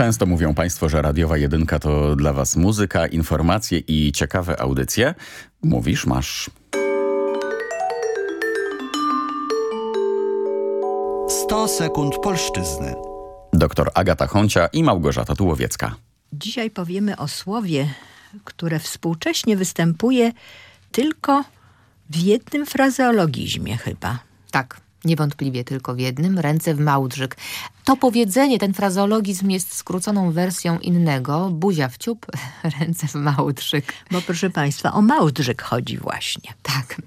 Często mówią Państwo, że radiowa jedynka to dla Was muzyka, informacje i ciekawe audycje. Mówisz, masz. 100 sekund polszczyzny. Doktor Agata Honcia i Małgorzata Tułowiecka. Dzisiaj powiemy o słowie, które współcześnie występuje tylko w jednym frazeologizmie chyba. Tak, niewątpliwie tylko w jednym, ręce w małdrzyk. To powiedzenie, ten frazeologizm jest skróconą wersją innego, buzia w ciup, ręce w małdrzyk. Bo proszę Państwa, o małdrzyk chodzi właśnie. Tak.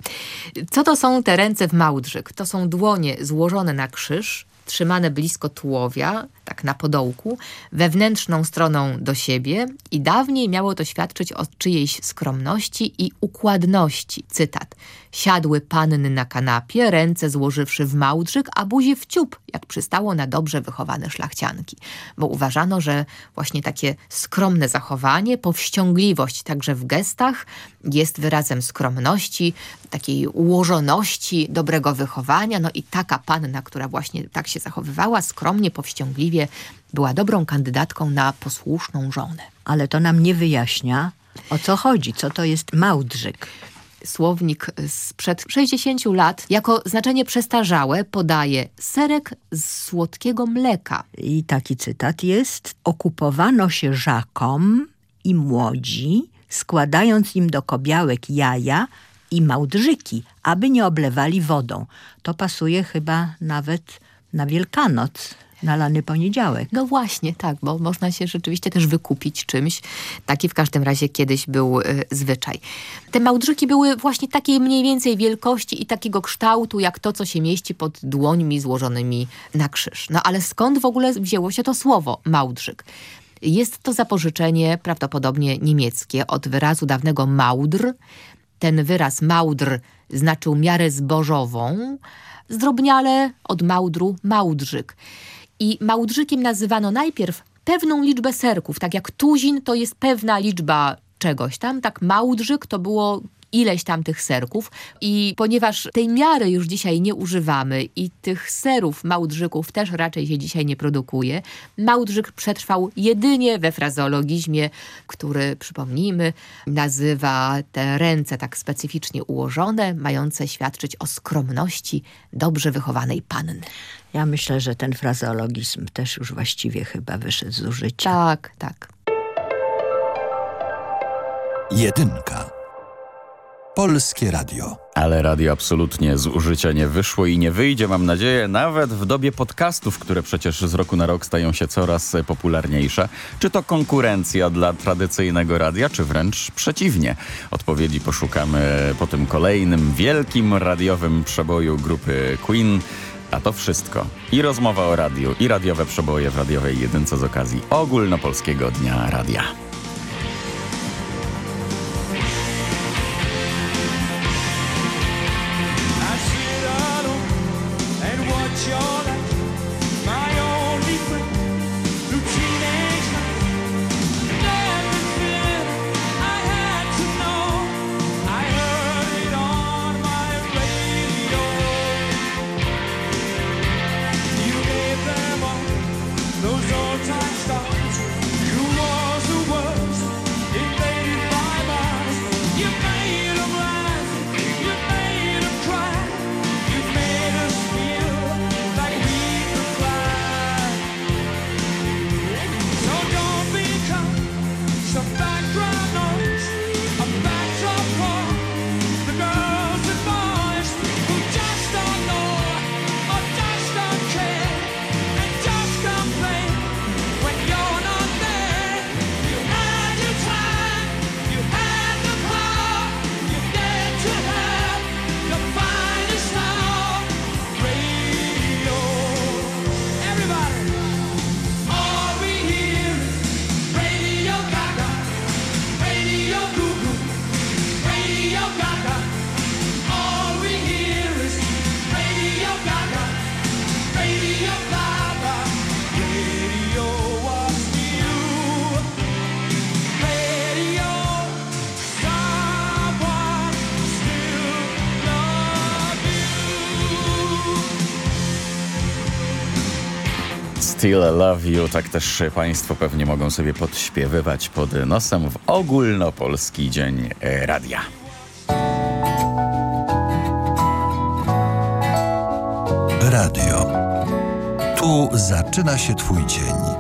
Co to są te ręce w małdrzyk? To są dłonie złożone na krzyż, trzymane blisko tułowia, tak na podołku, wewnętrzną stroną do siebie i dawniej miało to świadczyć o czyjejś skromności i układności. Cytat. Siadły panny na kanapie, ręce złożywszy w małdrzyk, a buzie w ciup, jak przystało na dobrze wychowane szlachcianki. Bo uważano, że właśnie takie skromne zachowanie, powściągliwość także w gestach jest wyrazem skromności, takiej ułożoności, dobrego wychowania. No i taka panna, która właśnie tak się zachowywała, skromnie, powściągliwie, była dobrą kandydatką na posłuszną żonę. Ale to nam nie wyjaśnia, o co chodzi, co to jest małdrzyk. Słownik sprzed 60 lat jako znaczenie przestarzałe podaje serek z słodkiego mleka. I taki cytat jest. Okupowano się żakom i młodzi, składając im do kobiałek jaja i małdrzyki, aby nie oblewali wodą. To pasuje chyba nawet na Wielkanoc na lany poniedziałek. No właśnie, tak, bo można się rzeczywiście też wykupić czymś. Taki w każdym razie kiedyś był y, zwyczaj. Te małdrzyki były właśnie takiej mniej więcej wielkości i takiego kształtu, jak to, co się mieści pod dłońmi złożonymi na krzyż. No ale skąd w ogóle wzięło się to słowo małdrzyk? Jest to zapożyczenie prawdopodobnie niemieckie od wyrazu dawnego maudr. Ten wyraz maudr znaczył miarę zbożową, zdrobniale od małdru małdrzyk. I małdrzykiem nazywano najpierw pewną liczbę serków, tak jak tuzin to jest pewna liczba czegoś tam, tak małdrzyk to było ileś tam tych serków i ponieważ tej miary już dzisiaj nie używamy i tych serów małdrzyków też raczej się dzisiaj nie produkuje, małdrzyk przetrwał jedynie we frazeologizmie, który, przypomnijmy, nazywa te ręce tak specyficznie ułożone, mające świadczyć o skromności dobrze wychowanej panny. Ja myślę, że ten frazeologizm też już właściwie chyba wyszedł z użycia. Tak, tak. Jedynka. Polskie Radio. Ale radio absolutnie z użycia nie wyszło i nie wyjdzie, mam nadzieję, nawet w dobie podcastów, które przecież z roku na rok stają się coraz popularniejsze. Czy to konkurencja dla tradycyjnego radia, czy wręcz przeciwnie? Odpowiedzi poszukamy po tym kolejnym wielkim radiowym przeboju grupy Queen. A to wszystko. I rozmowa o radiu, i radiowe przeboje w radiowej jedynce z okazji ogólnopolskiego Dnia Radia. Still Love You, tak też Państwo pewnie mogą sobie podśpiewywać pod nosem w ogólnopolski Dzień Radia. Radio. Tu zaczyna się Twój dzień.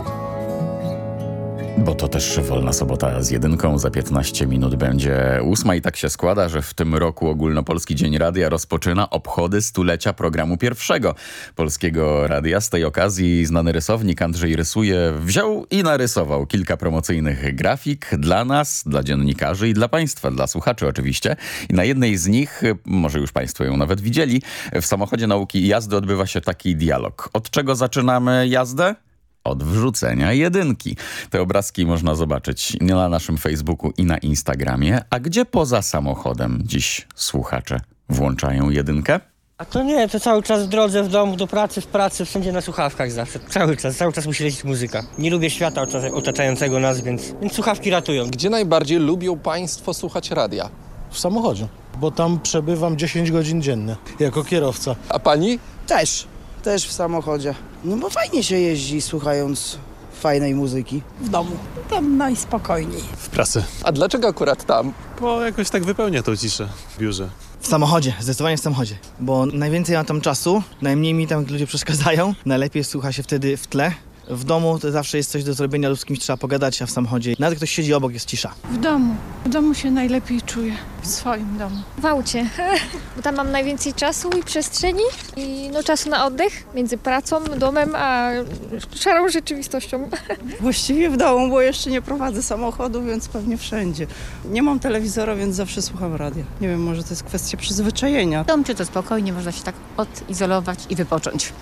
Bo to też wolna sobota z jedynką. Za 15 minut będzie ósma i tak się składa, że w tym roku Ogólnopolski Dzień Radia rozpoczyna obchody stulecia programu pierwszego Polskiego Radia. Z tej okazji znany rysownik Andrzej Rysuje wziął i narysował kilka promocyjnych grafik dla nas, dla dziennikarzy i dla Państwa, dla słuchaczy oczywiście. I na jednej z nich, może już Państwo ją nawet widzieli, w samochodzie nauki jazdy odbywa się taki dialog. Od czego zaczynamy jazdę? Od wrzucenia jedynki. Te obrazki można zobaczyć na naszym Facebooku i na Instagramie. A gdzie poza samochodem dziś słuchacze włączają jedynkę? A to nie, to cały czas w drodze, w domu, do pracy, w pracy, wszędzie na słuchawkach zawsze. Cały czas, cały czas musi lecieć muzyka. Nie lubię świata otaczającego nas, więc, więc słuchawki ratują. Gdzie najbardziej lubią Państwo słuchać radia? W samochodzie, bo tam przebywam 10 godzin dziennie jako kierowca. A Pani? Też też w samochodzie. No bo fajnie się jeździ słuchając fajnej muzyki. W domu. Tam najspokojniej. W pracy. A dlaczego akurat tam? Bo jakoś tak wypełnia tą ciszę w biurze. W samochodzie, zdecydowanie w samochodzie, bo najwięcej mam tam czasu, najmniej mi tam ludzie przeszkadzają, najlepiej słucha się wtedy w tle, w domu to zawsze jest coś do zrobienia lub z kimś trzeba pogadać, a w samochodzie nawet ktoś siedzi obok, jest cisza. W domu. W domu się najlepiej czuję. W swoim domu. W aucie, bo tam mam najwięcej czasu i przestrzeni i no, czasu na oddech między pracą, domem, a szarą rzeczywistością. Właściwie w domu, bo jeszcze nie prowadzę samochodu, więc pewnie wszędzie. Nie mam telewizora, więc zawsze słucham radia. Nie wiem, może to jest kwestia przyzwyczajenia. W domu to spokojnie, można się tak odizolować i wypocząć.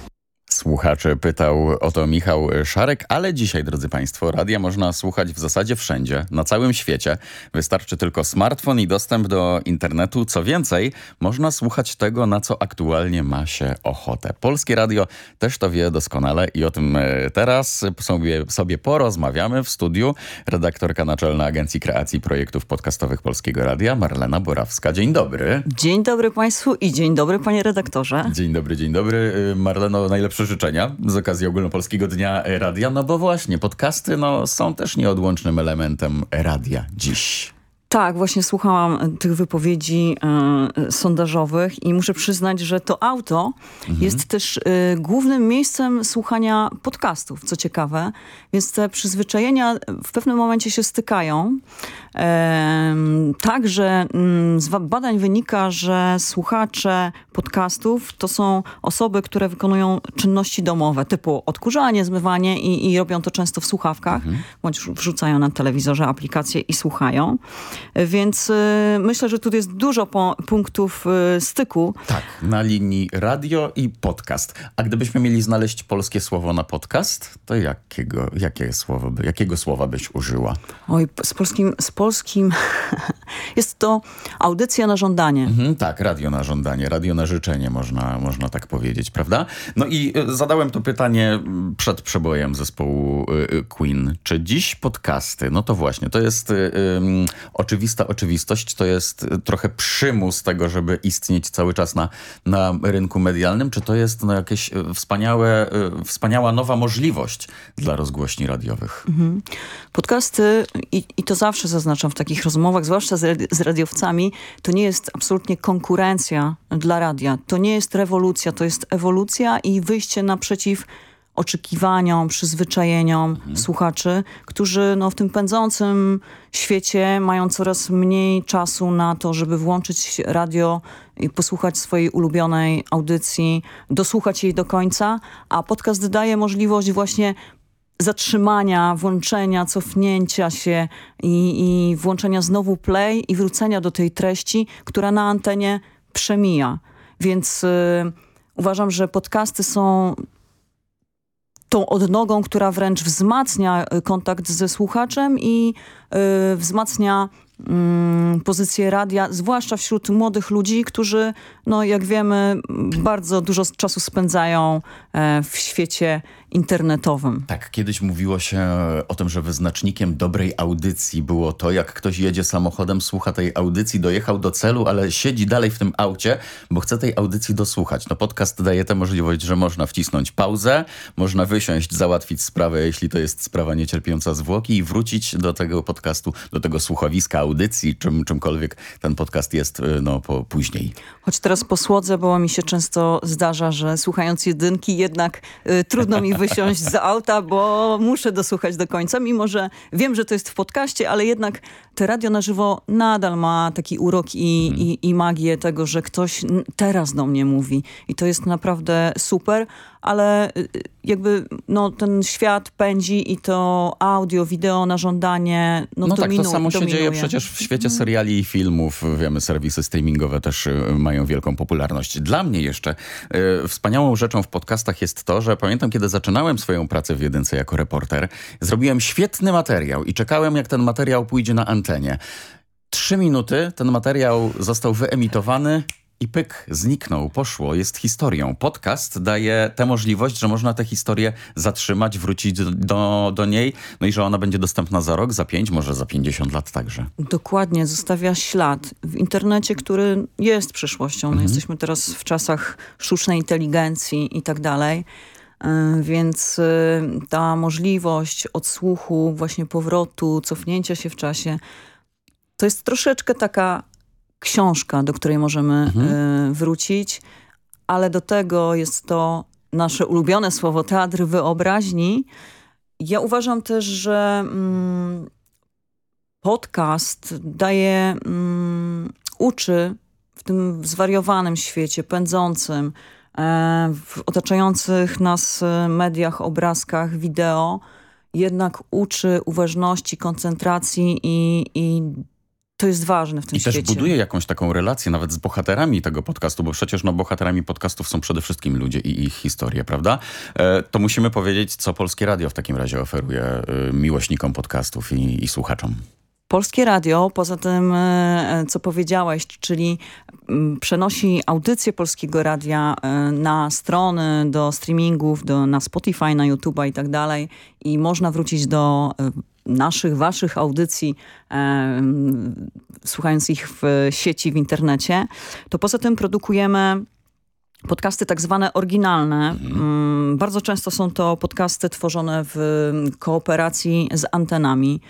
Słuchaczy pytał o to Michał Szarek, ale dzisiaj, drodzy Państwo, radia można słuchać w zasadzie wszędzie, na całym świecie. Wystarczy tylko smartfon i dostęp do internetu. Co więcej, można słuchać tego, na co aktualnie ma się ochotę. Polskie Radio też to wie doskonale i o tym e, teraz sobie, sobie porozmawiamy w studiu. Redaktorka naczelna Agencji Kreacji Projektów Podcastowych Polskiego Radia, Marlena Borawska. Dzień dobry. Dzień dobry Państwu i dzień dobry Panie Redaktorze. Dzień dobry, dzień dobry. Y, Marleno, życzenia z okazji Ogólnopolskiego Dnia Radia, no bo właśnie podcasty no, są też nieodłącznym elementem radia dziś. Tak, właśnie słuchałam tych wypowiedzi e, sondażowych i muszę przyznać, że to auto mhm. jest też e, głównym miejscem słuchania podcastów, co ciekawe. Więc te przyzwyczajenia w pewnym momencie się stykają. E, także mm, z badań wynika, że słuchacze podcastów to są osoby, które wykonują czynności domowe, typu odkurzanie, zmywanie i, i robią to często w słuchawkach, mhm. bądź wrzucają na telewizorze aplikacje i słuchają. Więc y, myślę, że tu jest dużo punktów y, styku. Tak, na linii radio i podcast. A gdybyśmy mieli znaleźć polskie słowo na podcast, to jakiego, jakie słowo by, jakiego słowa byś użyła? Oj, z polskim, z polskim jest to audycja na żądanie. Mhm, tak, radio na żądanie, radio na życzenie można, można tak powiedzieć, prawda? No i y, zadałem to pytanie przed przebojem zespołu Queen. Czy dziś podcasty, no to właśnie, to jest y, oczywista oczywistość, to jest trochę przymus tego, żeby istnieć cały czas na, na rynku medialnym, czy to jest no, jakieś wspaniałe, wspaniała nowa możliwość dla rozgłośni radiowych? Mhm. Podcasty, i, i to zawsze zaznaczam w takich rozmowach, zwłaszcza z, z radiowcami, to nie jest absolutnie konkurencja dla radia. To nie jest rewolucja, to jest ewolucja i wyjście naprzeciw oczekiwaniom, przyzwyczajeniom mhm. słuchaczy, którzy no, w tym pędzącym świecie mają coraz mniej czasu na to, żeby włączyć radio i posłuchać swojej ulubionej audycji, dosłuchać jej do końca, a podcast daje możliwość właśnie zatrzymania, włączenia, cofnięcia się i, i włączenia znowu play i wrócenia do tej treści, która na antenie przemija. Więc y, uważam, że podcasty są tą odnogą, która wręcz wzmacnia y, kontakt ze słuchaczem i y, wzmacnia mm, pozycję radia, zwłaszcza wśród młodych ludzi, którzy, no jak wiemy, bardzo dużo czasu spędzają e, w świecie internetowym. Tak, kiedyś mówiło się o tym, że wyznacznikiem dobrej audycji było to, jak ktoś jedzie samochodem, słucha tej audycji, dojechał do celu, ale siedzi dalej w tym aucie, bo chce tej audycji dosłuchać. No podcast daje tę możliwość, że można wcisnąć pauzę, można wysiąść, załatwić sprawę, jeśli to jest sprawa niecierpiąca zwłoki i wrócić do tego podcastu, do tego słuchowiska, audycji, czym, czymkolwiek ten podcast jest y, no, po, później. Choć teraz posłodzę, bo mi się często zdarza, że słuchając jedynki jednak y, trudno mi wysiąść z auta, bo muszę dosłuchać do końca, mimo że wiem, że to jest w podcaście, ale jednak te radio na żywo nadal ma taki urok i, hmm. i, i magię tego, że ktoś teraz do mnie mówi i to jest naprawdę super, ale y, jakby no, ten świat pędzi i to audio, wideo na żądanie no, no dominu, tak, to samo dominuje. się dzieje przecież w świecie Mhm. seriali i filmów. Wiemy, serwisy streamingowe też y, mają wielką popularność. Dla mnie jeszcze y, wspaniałą rzeczą w podcastach jest to, że pamiętam, kiedy zaczynałem swoją pracę w Jedynce jako reporter, zrobiłem świetny materiał i czekałem, jak ten materiał pójdzie na antenie. Trzy minuty ten materiał został wyemitowany i pyk, zniknął, poszło, jest historią. Podcast daje tę możliwość, że można tę historię zatrzymać, wrócić do, do, niej, no i że ona będzie dostępna za rok, za pięć, może za pięćdziesiąt lat także. Dokładnie, zostawia ślad w internecie, który jest przyszłością. No Mhm. jesteśmy teraz w czasach sztucznej inteligencji i tak dalej. Y, Więc y, ta możliwość odsłuchu, właśnie powrotu, cofnięcia się w czasie, to jest troszeczkę taka książka, do której możemy Mhm. y, wrócić, ale do tego jest to nasze ulubione słowo teatr wyobraźni. Ja uważam też, że mm, podcast daje, mm, uczy w tym zwariowanym świecie, pędzącym, e, w otaczających nas e, mediach, obrazkach, wideo, jednak uczy uważności, koncentracji i, i to jest ważne w tym I świecie. też buduje jakąś taką relację nawet z bohaterami tego podcastu, bo przecież no, bohaterami podcastów są przede wszystkim ludzie i ich historie, prawda? E, to musimy powiedzieć, co Polskie Radio w takim razie oferuje e, miłośnikom podcastów i, i słuchaczom. Polskie Radio, poza tym, e, co powiedziałeś, czyli przenosi audycje Polskiego Radia e, na strony, do streamingów, do, na Spotify, na YouTube'a i tak dalej i można wrócić do e, naszych, waszych audycji, e, m, słuchając ich w sieci, w internecie, to poza tym produkujemy podcasty tak zwane oryginalne. Mm, Bardzo często są to podcasty tworzone w kooperacji z antenami.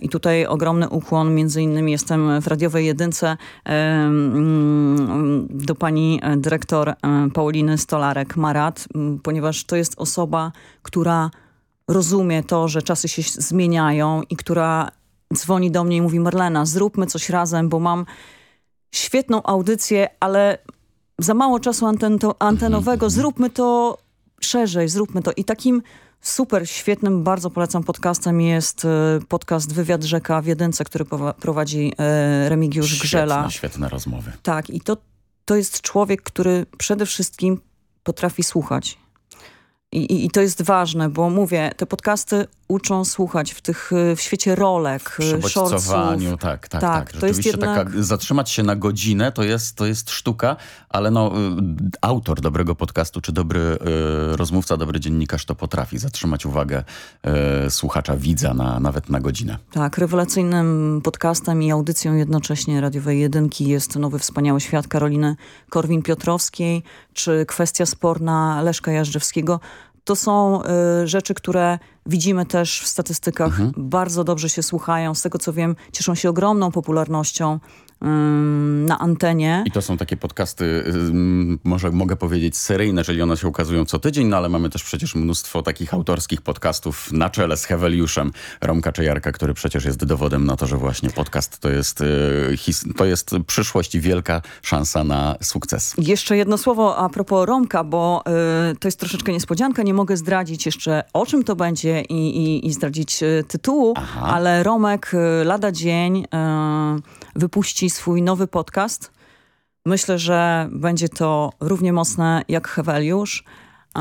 I tutaj ogromny ukłon, między innymi jestem w radiowej jedynce mm, do pani dyrektor Pauliny Stolarek-Marat, m, ponieważ to jest osoba, która rozumie to, że czasy się zmieniają i która dzwoni do mnie i mówi Marlena, zróbmy coś razem, bo mam świetną audycję, ale za mało czasu anten antenowego, zróbmy to szerzej, zróbmy to. I takim super, świetnym, bardzo polecam podcastem jest e, podcast Wywiad Rzeka w Jedynce, który prowadzi e, Remigiusz Grzela. Świetne, świetne rozmowy. Tak, i to, to jest człowiek, który przede wszystkim potrafi słuchać. I, i, I to jest ważne, bo mówię, te podcasty uczą słuchać w tych, y, w świecie rolek, y, shortsów. Przebodźcowaniu, tak, tak, tak. to jest jednak... taka, zatrzymać się na godzinę to jest, to jest sztuka, ale no, y, autor dobrego podcastu, czy dobry y, rozmówca, dobry dziennikarz to potrafi zatrzymać uwagę y, słuchacza, widza na, nawet na godzinę. Tak, rewelacyjnym podcastem i audycją jednocześnie radiowej jedynki jest Nowy Wspaniały Świat Karoliny Korwin-Piotrowskiej, czy kwestia sporna Leszka Jażdżewskiego. To są y, rzeczy, które widzimy też w statystykach, Mhm. bardzo dobrze się słuchają. Z tego co wiem, cieszą się ogromną popularnością na antenie. I to są takie podcasty, może mogę powiedzieć seryjne, czyli one się ukazują co tydzień, no ale mamy też przecież mnóstwo takich autorskich podcastów na czele z Heweliuszem Romka Czejarka, który przecież jest dowodem na to, że właśnie podcast to jest, y, to jest przyszłość i wielka szansa na sukces. Jeszcze jedno słowo a propos Romka, bo y, to jest troszeczkę niespodzianka. Nie mogę zdradzić jeszcze o czym to będzie i, i, i zdradzić y, tytułu, ale Romek y, lada dzień y, wypuści swój nowy podcast. Myślę, że będzie to równie mocne jak Heweliusz.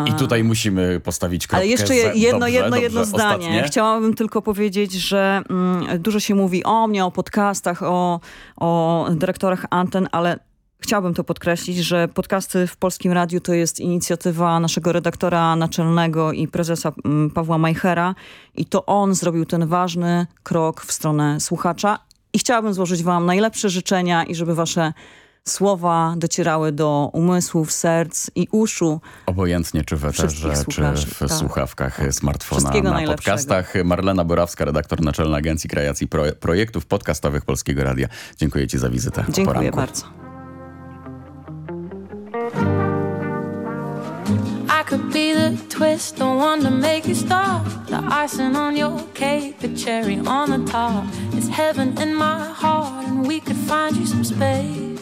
I tutaj musimy postawić kropkę. Ale jeszcze jedno, dobrze, jedno, dobrze, jedno zdanie. ostatnie. Chciałabym tylko powiedzieć, że mm, dużo się mówi o mnie, o podcastach, o, o dyrektorach anten, ale chciałabym to podkreślić, że podcasty w Polskim Radiu to jest inicjatywa naszego redaktora naczelnego i prezesa mm, Pawła Majchera i to on zrobił ten ważny krok w stronę słuchacza i chciałabym złożyć wam najlepsze życzenia i żeby wasze słowa docierały do umysłów, serc i uszu. Obojętnie czy w eterze, czy w tak. słuchawkach smartfona, Wszystkiego na podcastach. Marlena Borawska, redaktor naczelna Agencji Kreacji Pro Projektów Podcastowych Polskiego Radia. Dziękuję Ci za wizytę. Dziękuję bardzo. Twist, the one to make you stop. The icing on your cake, the cherry on the top. It's heaven in my heart, and we could find you some space.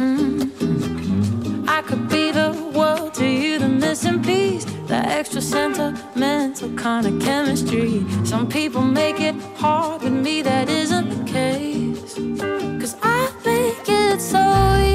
Mm. I could be the world to you, the missing piece, the extra sentimental kind of chemistry. Some people make it hard, but me, that isn't the case. Cause I make it so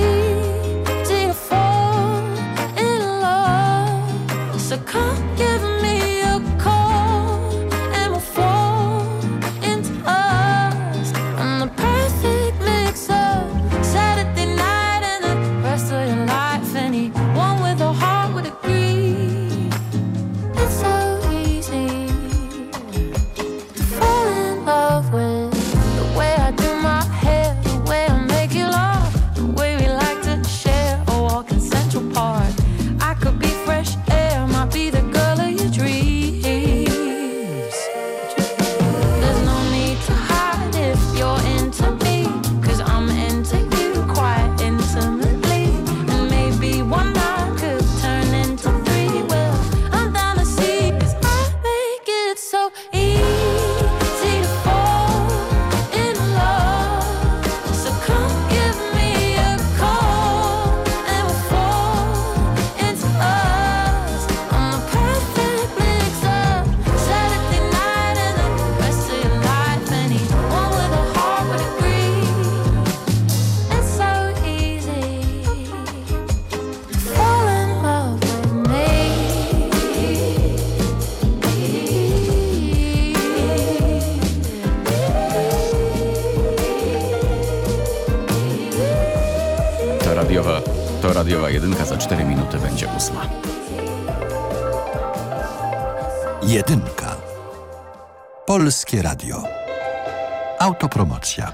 radiowa jedynka za 4 minuty będzie ósma. Jedynka. Polskie Radio. Autopromocja.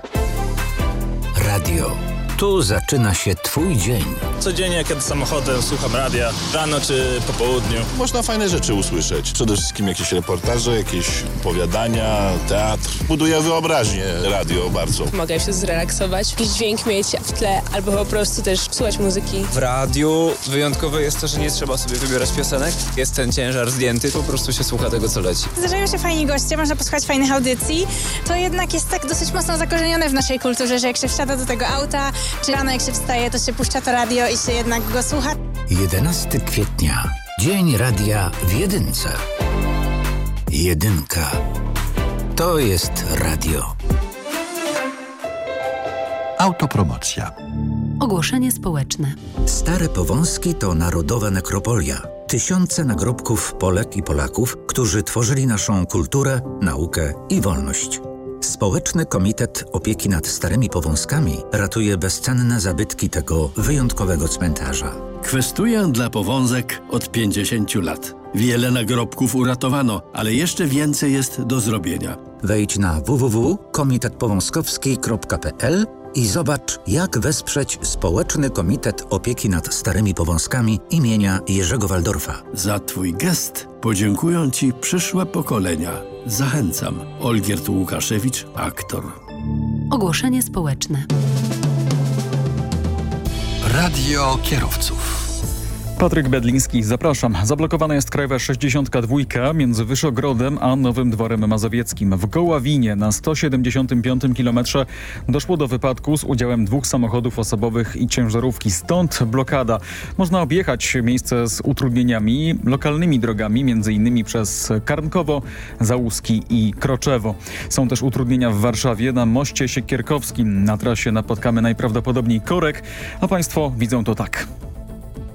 Radio. Tu zaczyna się Twój dzień. Codziennie, kiedy samochodem słucham radia, rano czy po południu. Można fajne rzeczy usłyszeć. Przede wszystkim jakieś reportaże, jakieś opowiadania, teatr. Buduje wyobraźnię radio bardzo. Mogę się zrelaksować, jakiś dźwięk mieć w tle, albo po prostu też słuchać muzyki. W radiu wyjątkowe jest to, że nie trzeba sobie wybierać piosenek. Jest ten ciężar zdjęty, po prostu się słucha tego, co leci. Zdarzają się fajni goście, można posłuchać fajnych audycji. To jednak jest tak dosyć mocno zakorzenione w naszej kulturze, że jak się wsiada do tego auta, czy rano jak się wstaje, to się puszcza to radio i się jednak go słucha. 11 kwietnia. Dzień radia w jedynce. Jedynka. To jest radio. Autopromocja. Ogłoszenie społeczne. Stare Powązki to narodowa nekropolia. Tysiące nagrobków Polek i Polaków, którzy tworzyli naszą kulturę, naukę i wolność. Społeczny Komitet Opieki nad Starymi Powązkami ratuje bezcenne zabytki tego wyjątkowego cmentarza. Kwestuję dla powązek od 50 lat. Wiele nagrobków uratowano, ale jeszcze więcej jest do zrobienia. Wejdź na www.komitetpowązkowski.pl i zobacz, jak wesprzeć Społeczny Komitet Opieki nad Starymi Powązkami imienia Jerzego Waldorfa. Za Twój gest podziękują Ci przyszłe pokolenia. Zachęcam. Olgierd Łukaszewicz, aktor. Ogłoszenie społeczne. Radio kierowców. Patryk Bedliński, zapraszam. Zablokowana jest krajowa 62 między Wyszogrodem a Nowym Dworem Mazowieckim. W Goławinie na 175 km doszło do wypadku z udziałem dwóch samochodów osobowych i ciężarówki. Stąd blokada. Można objechać miejsce z utrudnieniami lokalnymi drogami, m.in. przez Karnkowo, Załuski i Kroczewo. Są też utrudnienia w Warszawie na moście Siekierkowskim. Na trasie napotkamy najprawdopodobniej korek, a państwo widzą to tak.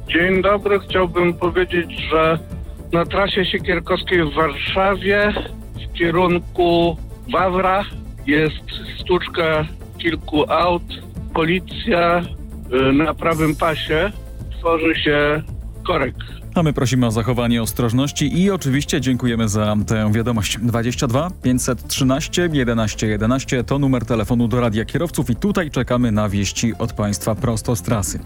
Dzień dobry, chciałbym powiedzieć, że na trasie Siekierkowskiej w Warszawie w kierunku Wawra jest stłuczka kilku aut. Policja y, na prawym pasie tworzy się korek. A my prosimy o zachowanie ostrożności i oczywiście dziękujemy za tę wiadomość. 22 513 11 11 to numer telefonu do Radia Kierowców i tutaj czekamy na wieści od Państwa prosto z trasy.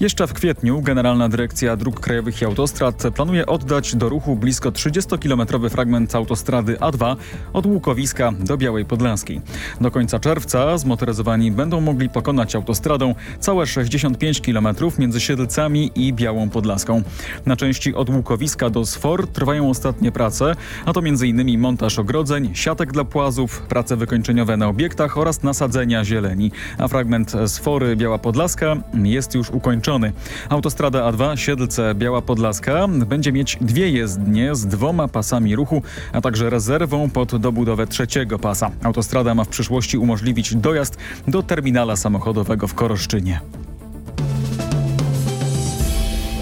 Jeszcze w kwietniu Generalna Dyrekcja Dróg Krajowych i Autostrad planuje oddać do ruchu blisko 30-kilometrowy fragment autostrady A2 od Łukowiska do Białej Podlaskiej. Do końca czerwca zmotoryzowani będą mogli pokonać autostradą całe 65 km między Siedlcami i Białą Podlaską. Na części od Łukowiska do Sfor trwają ostatnie prace, a to m.in. montaż ogrodzeń, siatek dla płazów, prace wykończeniowe na obiektach oraz nasadzenia zieleni. A fragment Sfory Biała Podlaska jest już ukończony. Autostrada A2 Siedlce Biała Podlaska będzie mieć dwie jezdnie z dwoma pasami ruchu, a także rezerwą pod dobudowę trzeciego pasa. Autostrada ma w przyszłości umożliwić dojazd do terminala samochodowego w Koroszczynie.